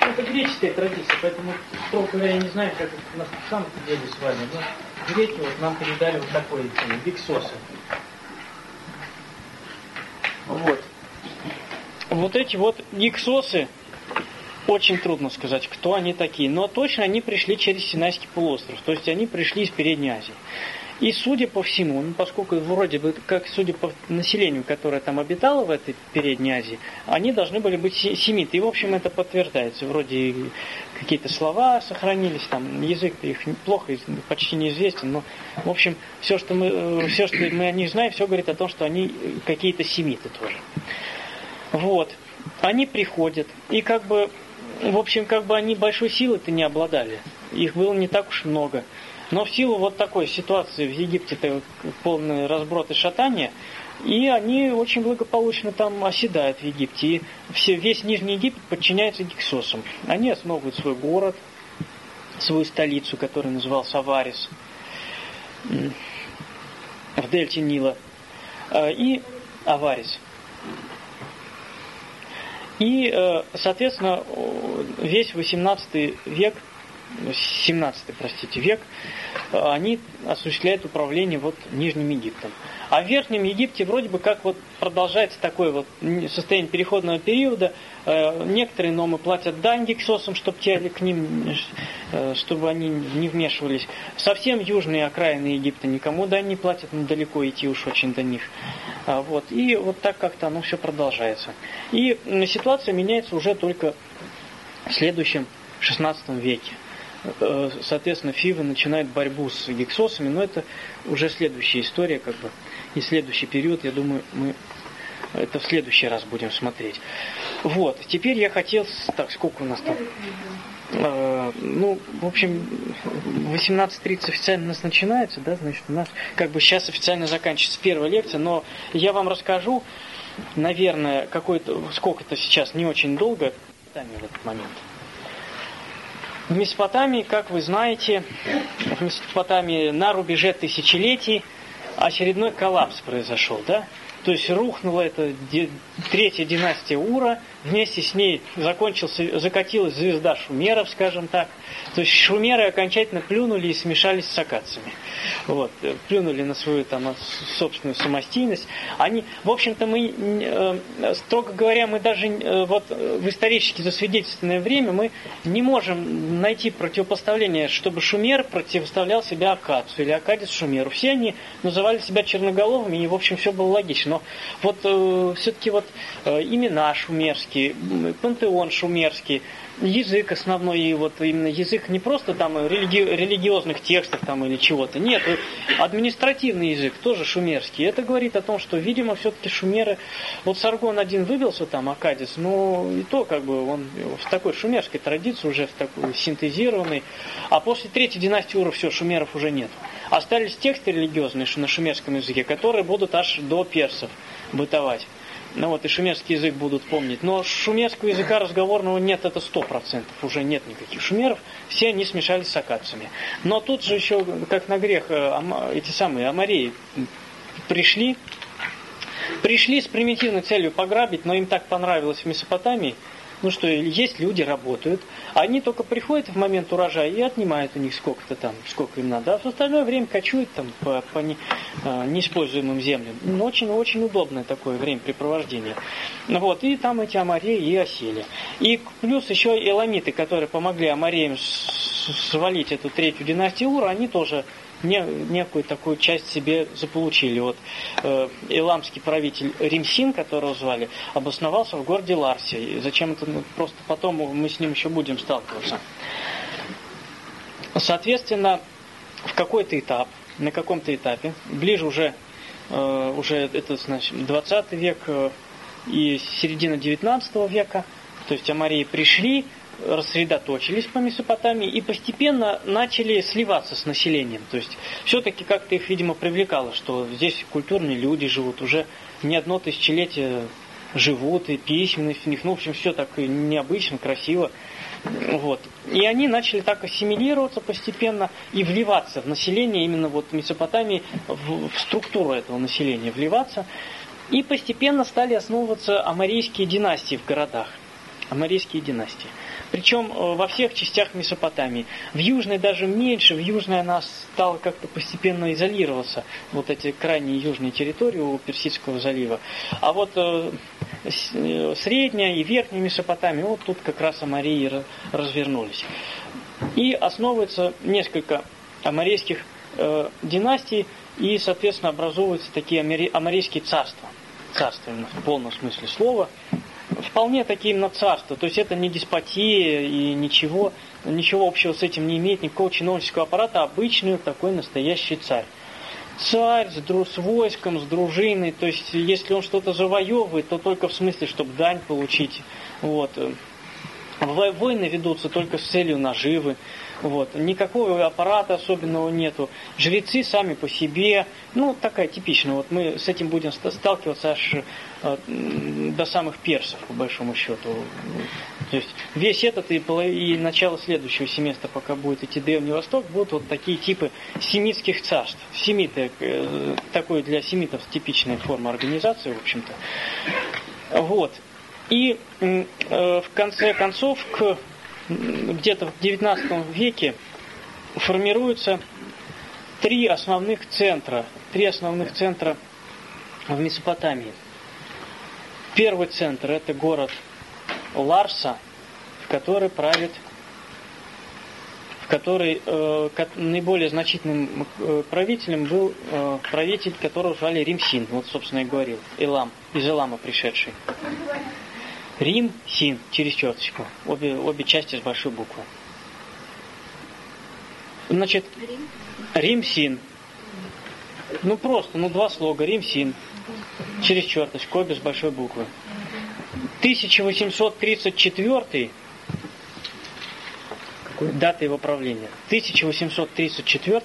S1: это греческая традиция, поэтому, строго говоря, я не знаю, как это на самом деле с вами, но греки вот нам передали вот такое тему, биксосы. Вот. Вот эти вот гиксосы, очень трудно сказать, кто они такие, но точно они пришли через Синайский полуостров, то есть они пришли из Передней Азии. И судя по всему, ну, поскольку вроде бы, как судя по населению, которое там обитало в этой Передней Азии, они должны были быть семиты. И, в общем, это подтверждается. Вроде какие-то слова сохранились, там язык их плохо, почти неизвестен, но, в общем, все, что мы, э, все, что мы о них знаем, все говорит о том, что они какие-то семиты тоже. Вот. Они приходят, и как бы, в общем, как бы они большой силой-то не обладали. Их было не так уж много. Но в силу вот такой ситуации в Египте это полный разброд и шатание, и они очень благополучно там оседают в Египте. И все, весь Нижний Египет подчиняется гиксосам. Они основывают свой город, свою столицу, которая назывался Аварис в дельте Нила. Э, и Аварис. И, э, соответственно, весь 18 век, 17 простите, век, они осуществляют управление вот Нижним Египтом. А в Верхнем Египте вроде бы как вот продолжается такое вот состояние переходного периода. Э, некоторые номы платят дань гексосам, чтобы те к ним, э, чтобы они не вмешивались. Совсем южные окраины Египта никому дань не платят, но далеко идти уж очень до них. А, вот. И вот так как-то оно все продолжается. И ситуация меняется уже только в следующем 16 веке. Э, соответственно, Фивы начинает борьбу с гексосами, но это уже следующая история, как бы, и следующий период, я думаю, мы это в следующий раз будем смотреть. Вот, теперь я хотел, так, сколько у нас там? Э, ну, в общем, 18.30 официально у нас начинается, да, значит, у нас как бы сейчас официально заканчивается первая лекция, но я вам расскажу, наверное, какой-то, сколько-то сейчас не очень долго, в этот момент. В Месопотамии, как вы знаете, в Месопотамии на рубеже тысячелетий очередной коллапс произошел, да? То есть рухнула эта третья династия Ура, вместе с ней закончился, закатилась звезда шумеров, скажем так. То есть шумеры окончательно плюнули и смешались с акадцами. Вот, плюнули на свою там собственную самостийность. Они, в общем-то, мы, э, строго говоря, мы даже э, вот в исторически засвидетельственное время мы не можем найти противопоставление, чтобы шумер противоставлял себя акацию или акадец шумеру. Все они называли себя черноголовыми, и, в общем, все было логично. Но вот э, все-таки вот имена шумерские, шумерский, пантеон шумерский, язык основной, и вот именно язык не просто там религи, религиозных текстов там или чего-то, нет, административный язык тоже шумерский. Это говорит о том, что, видимо, все-таки шумеры, вот Саргон один выбился там, Акадис, но и то как бы он в такой шумерской традиции уже в такой синтезированной, а после третьей династии Ура все, шумеров уже нет. Остались тексты религиозные на шумерском языке, которые будут аж до персов бытовать ну вот и шумерский язык будут помнить. Но шумерского языка разговорного нет, это сто процентов, уже нет никаких шумеров, все они смешались с акадцами. Но тут же еще, как на грех, э, эти самые амарии пришли, пришли с примитивной целью пограбить, но им так понравилось в Месопотамии, ну что, есть люди, работают, они только приходят в момент урожая и отнимают у них сколько-то там, сколько им надо, а в остальное время кочуют там по, по не, а, неиспользуемым землям. Ну, очень-очень удобное такое времяпрепровождение. Вот, и там эти амареи и осели. И плюс еще эламиты, которые помогли амареям свалить эту третью династию Ура, они тоже не, некую такую часть себе заполучили. Вот э, правитель Римсин, которого звали, обосновался в городе Ларсе. Зачем это? Ну, просто потом мы с ним еще будем сталкиваться. Соответственно, в какой-то этап, на каком-то этапе, ближе уже, э, уже это значит 20 век э, и середина 19 века, то есть Амарии пришли, рассредоточились по Месопотамии и постепенно начали сливаться с населением. То есть все-таки как-то их, видимо, привлекало, что здесь культурные люди живут, уже не одно тысячелетие живут, и письменность у них, ну, в общем, все так необычно, красиво. Вот. И они начали так ассимилироваться постепенно и вливаться в население, именно вот Месопотамии, в, в структуру этого населения вливаться. И постепенно стали основываться амарийские династии в городах. Амарийские династии. Причем э, во всех частях Месопотамии. В Южной даже меньше, в Южной она стала как-то постепенно изолироваться, вот эти крайние южные территории у Персидского залива. А вот э, э, средняя и верхняя Месопотамия, вот тут как раз Амарии развернулись. И основывается несколько амарийских династий, и, соответственно, образовываются такие амарийские царства. Царства в полном смысле слова вполне такие именно царства. То есть это не деспотия и ничего, ничего общего с этим не имеет, никакого чиновнического аппарата, обычный такой настоящий царь. Царь с, дру, с войском, с дружиной, то есть если он что-то завоевывает, то только в смысле, чтобы дань получить. Вот. Войны ведутся только с целью наживы. Вот. Никакого аппарата особенного нету. Жрецы сами по себе, ну, такая типичная. Вот мы с этим будем сталкиваться аж э, до самых персов, по большому счету. То есть весь этот и, и начало следующего семестра, пока будет идти Древний Восток, будут вот такие типы семитских царств. Семиты, э, такой для семитов типичная форма организации, в общем-то. Вот. И э, в конце концов, к где-то в XIX веке формируются три основных центра, три основных центра в Месопотамии. Первый центр – это город Ларса, в который правит, в который э, наиболее значительным э, правителем был э, правитель, которого звали Римсин, вот, собственно, и говорил, Илам, из Илама пришедший. Рим, Син, через черточку. Обе, обе части с большой буквы. Значит, Рим, Син. Ну просто, ну два слога. Рим, Син. Через черточку, обе с большой буквы. 1834 Какой? дата его правления. 1834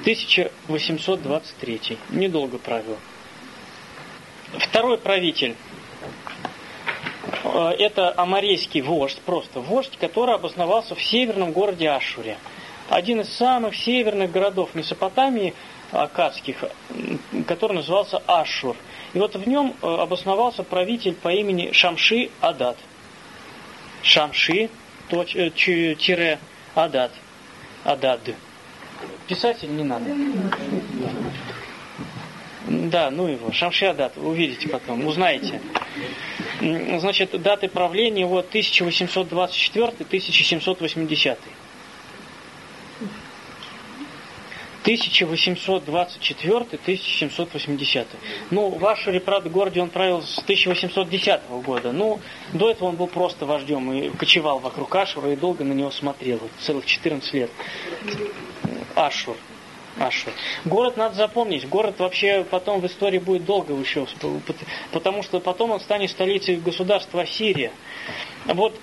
S1: 1823. Недолго правил. Второй правитель это амарейский вождь, просто вождь, который обосновался в северном городе Ашуре. Один из самых северных городов Месопотамии, акадских, который назывался Ашур. И вот в нем э, обосновался правитель по имени Шамши Адат. Шамши, э, тире, Адат. Адад. Писатель не надо. Да, ну его, Шамши Адат, увидите потом, узнаете. Значит, даты правления его 1824-1780. 1824-1780. Ну, ваш репрат городе он правил с 1810 года. Ну, до этого он был просто вождем и кочевал вокруг Ашура и долго на него смотрел. Целых 14 лет. Ашур. Ашур. Город надо запомнить. Город вообще потом в истории будет долго еще, потому что потом он станет столицей государства Ассирия. Вот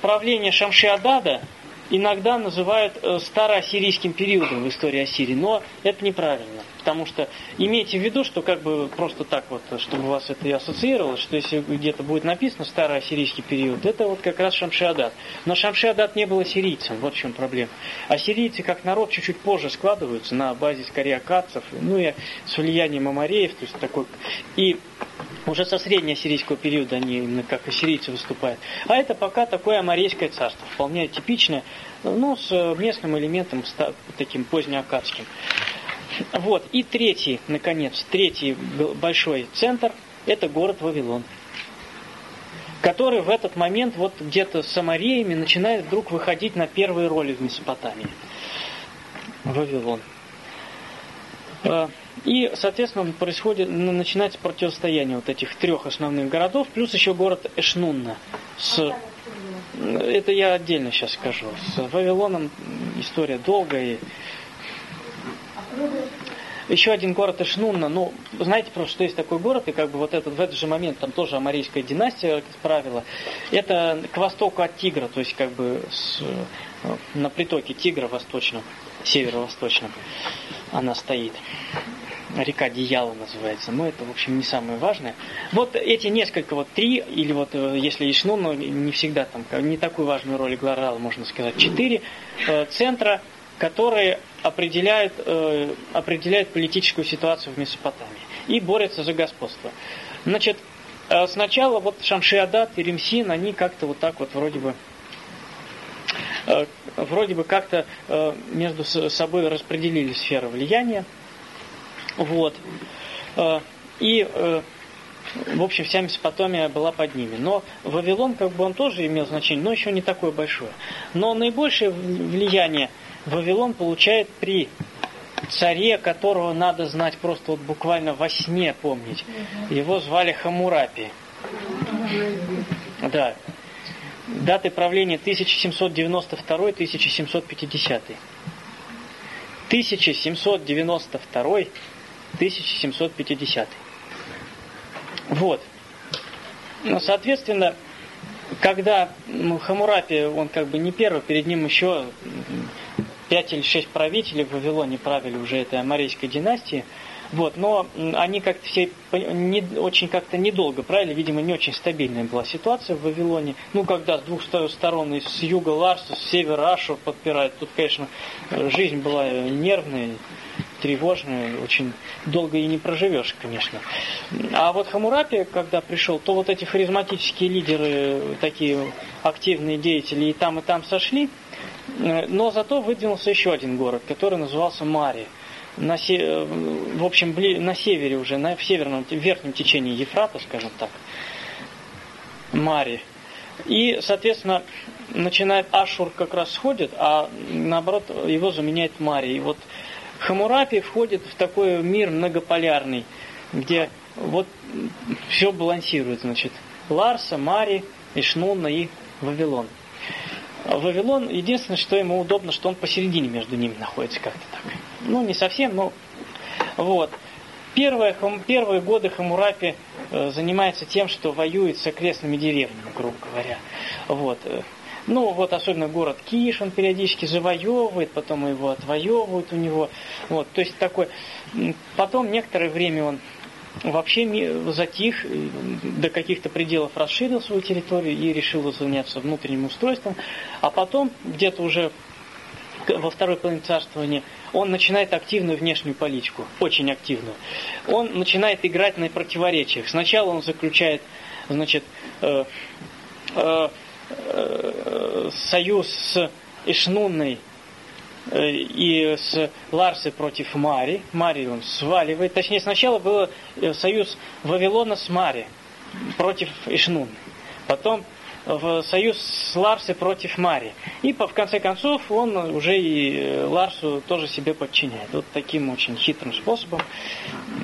S1: правление Шамши-Адада иногда называют э, староассирийским периодом в истории Ассирии, но это неправильно. Потому что имейте в виду, что как бы просто так вот, чтобы вас это и ассоциировалось, что если где-то будет написано староассирийский период, это вот как раз Шамшиадат. Но Шамшиадат не был ассирийцем, вот в чем проблема. Ассирийцы как народ чуть-чуть позже складываются на базе скорее акадцев, ну и с влиянием амареев, то есть такой. И уже со среднеассирийского периода они именно как ассирийцы выступают. А это пока такое амарейское царство, вполне типичное, ну, с местным элементом таким позднеакадским. Вот. И третий, наконец, третий большой центр – это город Вавилон который в этот момент вот где-то с Самариями начинает вдруг выходить на первые роли в Месопотамии. Вавилон. А, и, соответственно, происходит, начинается противостояние вот этих трех основных городов, плюс еще город Эшнунна. С, это я отдельно сейчас скажу. С Вавилоном история долгая. Еще один город Ишнунна, ну, знаете просто, что есть такой город, и как бы вот этот, в этот же момент там тоже амарийская династия правила. Это к востоку от Тигра, то есть как бы с, э, на притоке Тигра восточном, северо-восточном она стоит. Река Дияла называется. Но это, в общем, не самое важное. Вот эти несколько, вот три, или вот э, если Ишну, но не всегда там, не такую важную роль играл, можно сказать, четыре э, центра которые определяют, э, определяют политическую ситуацию в Месопотамии и борются за господство. Значит, э, сначала вот Шамшиадат и Римсин, они как-то вот так вот вроде бы э, вроде бы как-то э, между собой распределили сферы влияния. Вот. Э, и э, в общем, вся Месопотамия была под ними. Но Вавилон, как бы он тоже имел значение, но еще не такое большое. Но наибольшее влияние Вавилон получает при царе, которого надо знать просто вот буквально во сне помнить. Его звали Хамурапи. Да. Даты правления 1792-1750. 1792-1750. Вот. Ну, соответственно, когда ну, Хамурапи, он как бы не первый, перед ним еще пять или шесть правителей в Вавилоне правили уже этой амарейской династии. Вот, но они как-то все не, очень как-то недолго правили, видимо, не очень стабильная была ситуация в Вавилоне. Ну, когда с двух сторон, с юга Ларсу, с севера Ашу подпирают, тут, конечно, жизнь была нервная, тревожная, очень долго и не проживешь, конечно. А вот Хамурапи, когда пришел, то вот эти харизматические лидеры, такие активные деятели и там, и там сошли, но зато выдвинулся еще один город, который назывался Мари на, в общем, на севере уже, на, в северном, в верхнем течении Ефрата, скажем так, Мари. И, соответственно, начинает Ашур как раз сходит, а наоборот его заменяет Мари. И вот Хамурапи входит в такой мир многополярный, где вот все балансирует, значит, Ларса, Мари, Ишнуна и Вавилон. Вавилон, единственное, что ему удобно, что он посередине между ними находится как-то так. Ну, не совсем, но вот. Первые, первые годы Хамурапи э, занимается тем, что воюет с окрестными деревнями, грубо говоря. Вот. Ну, вот особенно город Киш он периодически завоевывает, потом его отвоевывают у него. Вот, то есть такой... Потом некоторое время он вообще затих, до каких-то пределов расширил свою территорию и решил заняться внутренним устройством. А потом, где-то уже во второй половине царствования, он начинает активную внешнюю политику, очень активную. Он начинает играть на противоречиях. Сначала он заключает, значит, э, э, э, союз с Ишнунной Э, и с Ларсы против Мари. Мари он сваливает. Точнее, сначала был э, союз Вавилона с Мари против Ишнун. Потом в союз с Ларсой против Мари. И в конце концов он уже и э, Ларсу тоже себе подчиняет. Вот таким очень хитрым способом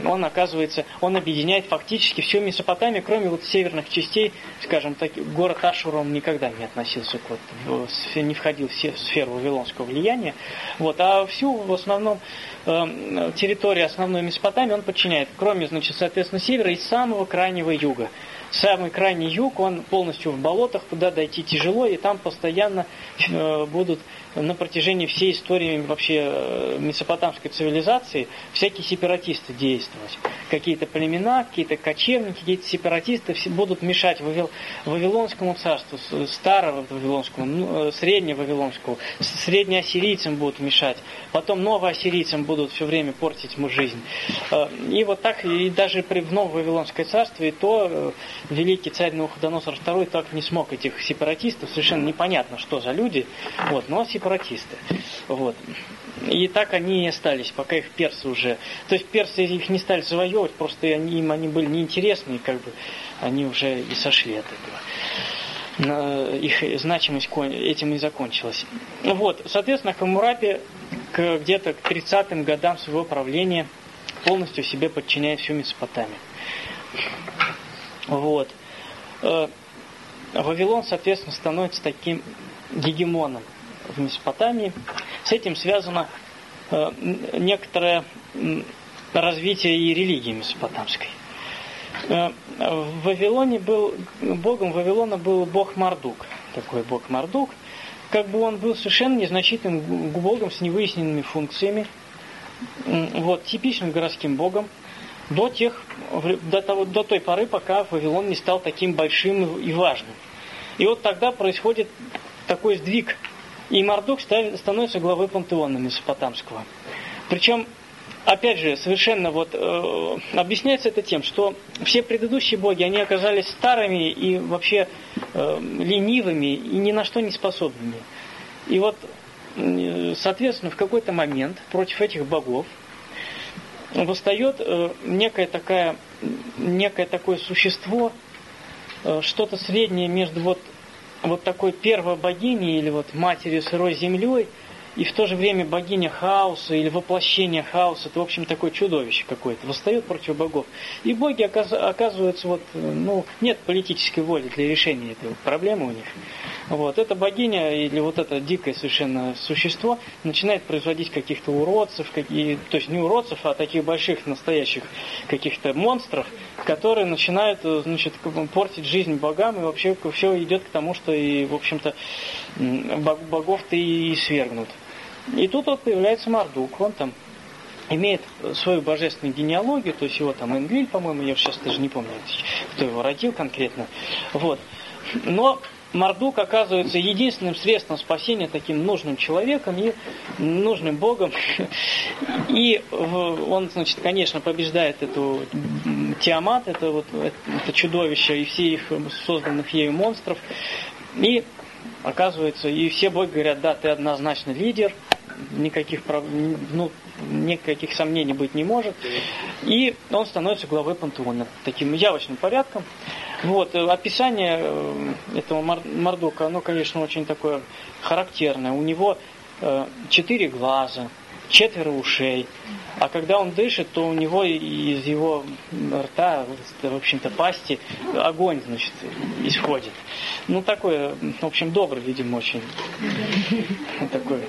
S1: он оказывается, он объединяет фактически всю Месопотамию, кроме вот северных частей, скажем так, город Ашур он никогда не относился к вот, не входил в сферу вавилонского влияния. Вот, а всю в основном э, территорию основной Месопотамии он подчиняет, кроме, значит, соответственно, севера и самого крайнего юга самый крайний юг, он полностью в болотах, туда дойти тяжело, и там постоянно э, будут на протяжении всей истории вообще э, месопотамской цивилизации всякие сепаратисты действовать. Какие-то племена, какие-то кочевники, какие-то сепаратисты будут мешать Вавил, Вавилонскому царству, старого Вавилонскому, ну, э, среднего Вавилонскому, среднеассирийцам будут мешать, потом новоассирийцам будут все время портить ему жизнь. Э, и вот так, и даже при в новое Вавилонское царство, и то великий царь Навуходоносор II так не смог этих сепаратистов, совершенно непонятно, что за люди, вот, но сепаратисты сепаратисты. Вот. И так они и остались, пока их персы уже... То есть персы их не стали завоевывать, просто они, им они были неинтересны, и как бы они уже и сошли от этого. Их значимость этим и закончилась. Вот, соответственно, Хамурапи где-то к 30-м годам своего правления полностью себе подчиняет всю Месопотамию. Вот. Э, Вавилон, соответственно, становится таким гегемоном в Месопотамии. С этим связано э, некоторое развитие и религии месопотамской. Э, в Вавилоне был, богом Вавилона был бог Мардук, такой бог Мардук. Как бы он был совершенно незначительным богом с невыясненными функциями, вот, типичным городским богом, до, тех, до, того, до той поры, пока Вавилон не стал таким большим и важным. И вот тогда происходит такой сдвиг и Мардук становится главой пантеона Месопотамского. Причем, опять же, совершенно вот э, объясняется это тем, что все предыдущие боги, они оказались старыми и вообще э, ленивыми и ни на что не способными. И вот, э, соответственно, в какой-то момент против этих богов восстает э, некое, такая, некое такое существо, э, что-то среднее между вот вот такой первой богиней или вот матерью сырой землей и в то же время богиня хаоса или воплощение хаоса, это, в общем, такое чудовище какое-то, восстает против богов. И боги, оказываются, вот, ну, нет политической воли для решения этой проблемы у них. Вот, эта богиня или вот это дикое совершенно существо начинает производить каких-то уродцев, какие, то есть не уродцев, а таких больших настоящих каких-то монстров, которые начинают значит, портить жизнь богам, и вообще все идет к тому, что и, в общем-то, богов-то и свергнут. И тут вот появляется Мардук, он там имеет свою божественную генеалогию, то есть его там Энлиль, по-моему, я сейчас даже не помню, кто его родил конкретно. Вот. Но Мардук оказывается единственным средством спасения таким нужным человеком и нужным Богом. И он, значит, конечно, побеждает эту Тиамат, это, вот, это чудовище и все их созданных ею монстров. И оказывается, и все боги говорят, да, ты однозначно лидер, никаких, ну, никаких сомнений быть не может. И он становится главой пантеона таким явочным порядком. Вот, э, описание э, этого Мордока, оно, конечно, очень такое характерное. У него э, четыре глаза, четверо ушей. А когда он дышит, то у него из его рта, в общем-то, пасти огонь, значит, исходит. Ну, такой, в общем, добрый, видимо, очень. Такой.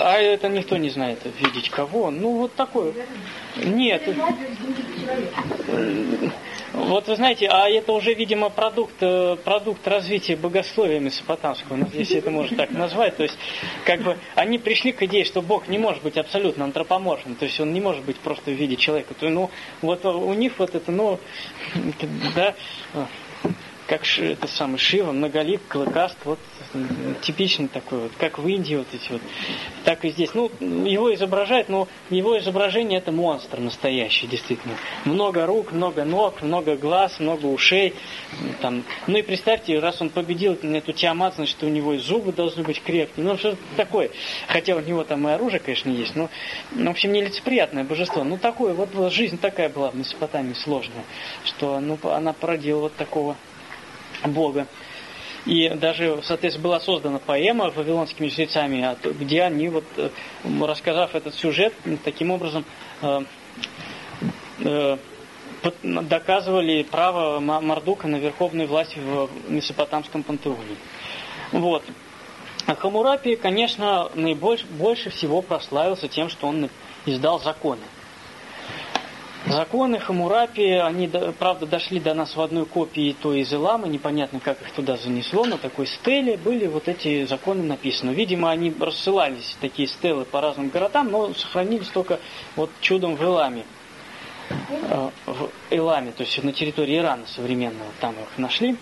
S1: А это никто не знает, видеть кого. Ну, вот такой. Нет. Вот вы знаете, а это уже, видимо, продукт, э, продукт развития богословия месопотамского, ну, если это можно так назвать. То есть, как бы, они пришли к идее, что Бог не может быть абсолютно антропоморфным, то есть он не может быть просто в виде человека. То, ну, вот у них вот это, ну, да, как это самый Шива, многолик, клыкаст, вот типичный такой, вот, как в Индии вот эти вот, так и здесь. Ну, его изображают, но его изображение это монстр настоящий, действительно. Много рук, много ног, много глаз, много ушей. Там. Ну и представьте, раз он победил эту Тиамат, значит, у него и зубы должны быть крепкие. Ну, что такое. Хотя у него там и оружие, конечно, есть, но, в общем, нелицеприятное божество. Ну, такое, вот жизнь такая была в Месопотамии сложная, что ну, она породила вот такого Бога. И даже, соответственно, была создана поэма вавилонскими жрецами, где они, вот, э, рассказав этот сюжет, таким образом э, э, доказывали право Мардука на верховную власть в Месопотамском пантеоне. Вот. А Хамурапи, конечно, наибольше, больше всего прославился тем, что он издал законы. Законы Хамурапи, они, правда, дошли до нас в одной копии той из Иламы, непонятно, как их туда занесло, на такой стеле были вот эти законы написаны. Видимо, они рассылались, такие стелы, по разным городам, но сохранились только вот чудом в Иламе. Э, в Иламе, то есть на территории Ирана современного, там их нашли.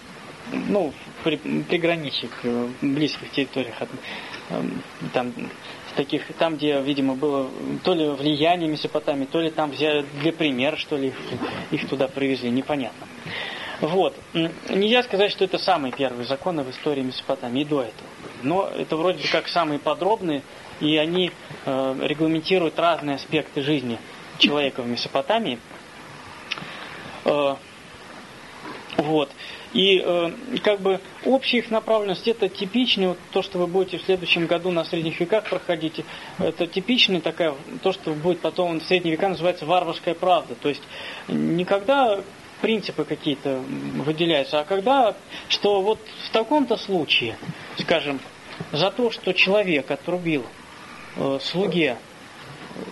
S1: Ну, при, приграничье, близких территориях, эм, таких, там, где, видимо, было то ли влияние Месопотамии, то ли там взяли для примера, что ли, их, их туда привезли, непонятно. Вот. Нельзя сказать, что это самые первые законы в истории Месопотамии и до этого. Но это вроде как самые подробные, и они э, регламентируют разные аспекты жизни человека в Месопотамии. Э, вот. И э, как бы общая их направленность это типичный, вот то, что вы будете в следующем году на средних веках проходить, это типичный такая, то, что будет потом в средние века называется варварская правда. То есть никогда принципы какие-то выделяются, а когда, что вот в таком-то случае, скажем, за то, что человек отрубил э, слуге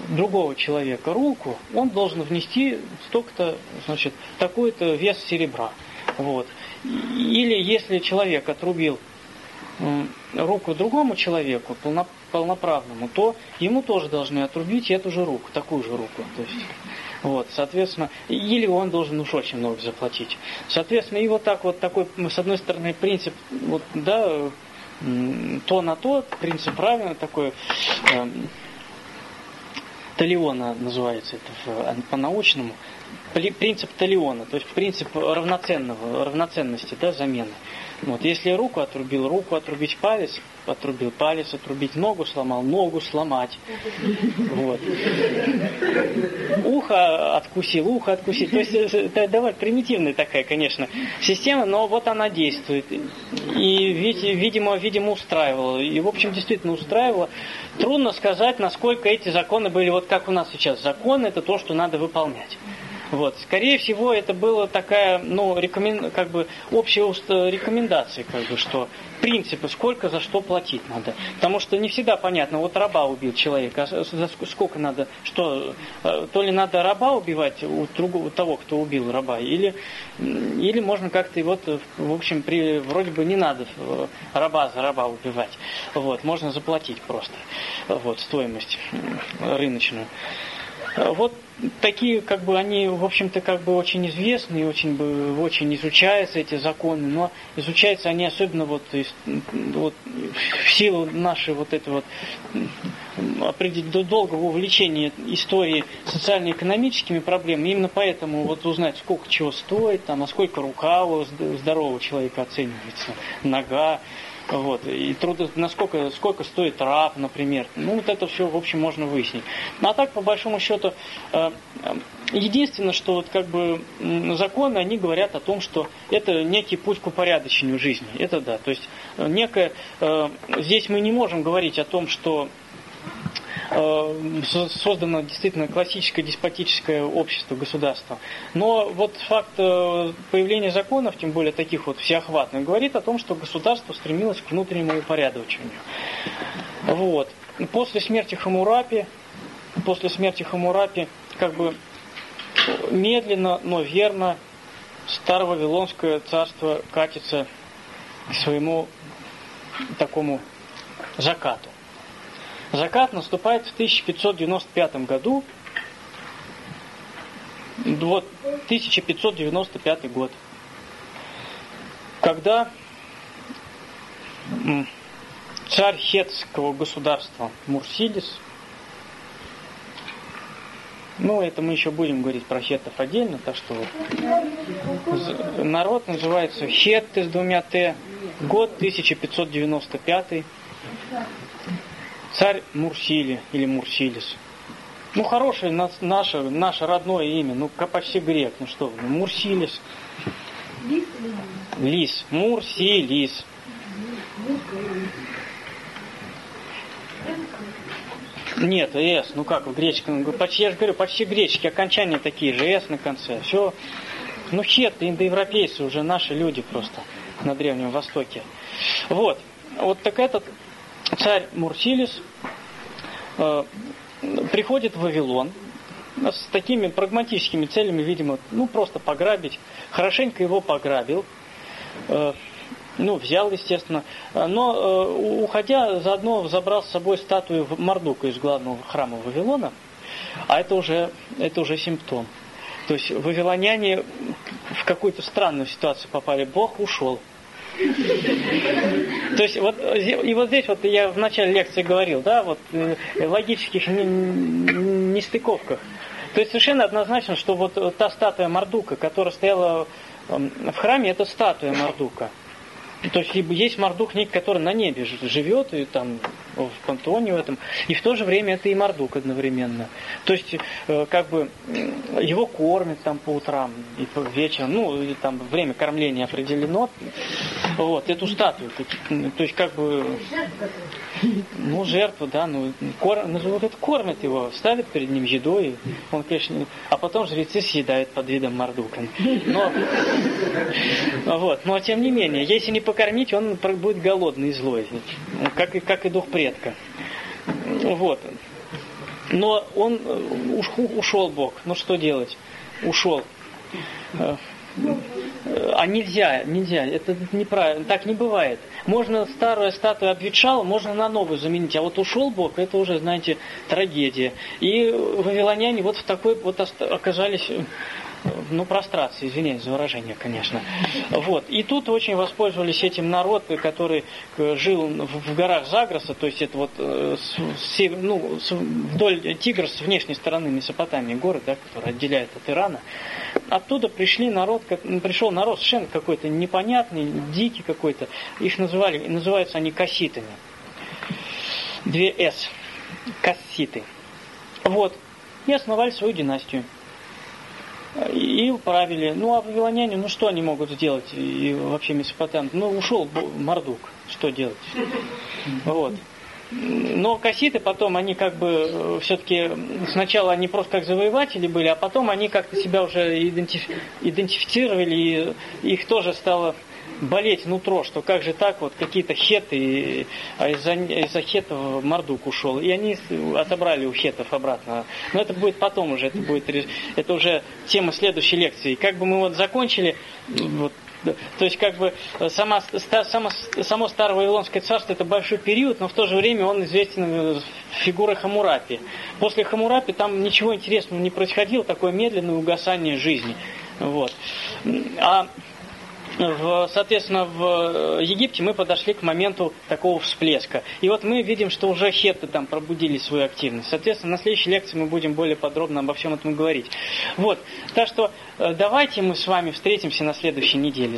S1: другого человека руку, он должен внести столько-то, значит, такой-то вес серебра. Вот. Или если человек отрубил руку другому человеку, полноправному, то ему тоже должны отрубить эту же руку, такую же руку. То есть, вот, соответственно, или он должен уж очень много заплатить. Соответственно, и вот так вот такой, с одной стороны, принцип, вот, да, то на то, принцип правильный такой, э, талиона называется это по-научному, принцип талиона, то есть принцип равноценного, равноценности, да, замены. Вот, если руку отрубил, руку отрубить палец, отрубил палец, отрубить ногу сломал, ногу сломать. Вот. Ухо откусил, ухо откусил. То есть это довольно примитивная такая, конечно, система, но вот она действует. И, видимо, видимо, устраивала. И, в общем, действительно устраивала. Трудно сказать, насколько эти законы были, вот как у нас сейчас. Законы это то, что надо выполнять. Вот. Скорее всего, это была такая, ну, рекомен... как бы общая рекомендация, как бы, что принципы, сколько за что платить надо. Потому что не всегда понятно, вот раба убил человека, а за сколько надо, что, э, то ли надо раба убивать у, другого, у того, кто убил раба, или, или можно как-то, вот, в общем, при, вроде бы не надо э, раба за раба убивать. Вот, можно заплатить просто, вот, стоимость рыночную. Вот такие, как бы, они, в общем-то, как бы очень известны, очень, бы, очень изучаются эти законы, но изучаются они особенно вот, вот в силу нашей вот этой вот долгого увлечения историей социально-экономическими проблемами. Именно поэтому вот узнать, сколько чего стоит, там, а сколько рука у здорового человека оценивается, нога, вот. И трудно, насколько, сколько стоит раб, например. Ну, вот это все, в общем, можно выяснить. Ну, а так, по большому счету, э, единственное, что вот как бы законы, они говорят о том, что это некий путь к упорядочению жизни. Это да. То есть, э, некое, здесь мы не можем говорить о том, что Э, создано действительно классическое деспотическое общество, государство. Но вот факт э, появления законов, тем более таких вот всеохватных, говорит о том, что государство стремилось к внутреннему упорядочению. Вот. После смерти Хамурапи, после смерти Хамурапи, как бы медленно, но верно старое Вавилонское царство катится к своему такому закату. Закат наступает в 1595 году. Вот 1595 год. Когда царь хетского государства Мурсидис, ну, это мы еще будем говорить про хетов отдельно, так что народ называется Хетты с двумя Т, год 1595 царь Мурсили или Мурсилис. Ну, хорошее наше, наше родное имя, ну, почти грек, ну что ну, Мурсилис. Лис? Лис. Мурсилис. Нет, С, ну как в греческом, ну, почти, я же говорю, почти греческие окончания такие же, С на конце. Все, ну хеты, индоевропейцы, уже наши люди просто на Древнем Востоке. Вот, вот так этот царь Мурсилис э, приходит в Вавилон с такими прагматическими целями, видимо, ну просто пограбить. Хорошенько его пограбил, э, ну взял, естественно. Но э, уходя, заодно забрал с собой статую Мардука из главного храма Вавилона. А это уже, это уже симптом. То есть вавилоняне в какую-то странную ситуацию попали. Бог ушел. То есть вот и вот здесь вот я в начале лекции говорил, да, вот э, логических нестыковках. То есть совершенно однозначно, что вот та статуя Мардука, которая стояла эм, в храме, это статуя Мардука. То есть есть Мардук некий, который на небе живет, и там в пантеоне в этом, и в то же время это и Мардук одновременно. То есть, э, как бы, его кормят там по утрам и по вечерам, ну, и там время кормления определено. Вот, эту статую. То есть, как бы, ну, жертву, да, ну, кор, ну, вот это кормят его, ставят перед ним едой, он, конечно, а потом жрецы съедают под видом Мардука. Но, вот, но тем не менее, если не покормить, он будет голодный и злой, как и, как и дух предка. Вот. Но он э, ушел Бог. Ну что делать? Ушел. Э, а нельзя, нельзя, это неправильно, так не бывает. Можно старую статую обветшала, можно на новую заменить, а вот ушел Бог, это уже, знаете, трагедия. И вавилоняне вот в такой вот оказались ну, прострации, извиняюсь за выражение, конечно. Вот. И тут очень воспользовались этим народ, который э, жил в горах Загроса, то есть это вот э, ну, вдоль Тигра с внешней стороны Месопотамии, город, да, который отделяет от Ирана. Оттуда пришли народ, пришел народ совершенно какой-то непонятный, дикий какой-то. Их называли, называются они касситами. Две «С». Касситы. Вот. И основали свою династию. И правили. Ну, а вавилоняне, ну что они могут сделать? И вообще Месопотам. Ну, ушел Мардук. Что делать? Вот. Но касситы потом, они как бы э, все-таки сначала они просто как завоеватели были, а потом они как-то себя уже идентиф, идентифицировали, и их тоже стало болеть нутро, что как же так, вот какие-то хеты, а из-за, из-за хетов Мардук ушел. И они отобрали у хетов обратно. Но это будет потом уже, это будет это уже тема следующей лекции. Как бы мы вот закончили, вот, то есть, как бы, сама, само, само Старое Вавилонское царство это большой период, но в то же время он известен э, фигурой Хамурапи. После Хамурапи там ничего интересного не происходило, такое медленное угасание жизни. Вот. А в, соответственно, в Египте мы подошли к моменту такого всплеска. И вот мы видим, что уже хетты там пробудили свою активность. Соответственно, на следующей лекции мы будем более подробно обо всем этом говорить. Вот. Так что э, давайте мы с вами встретимся на следующей неделе.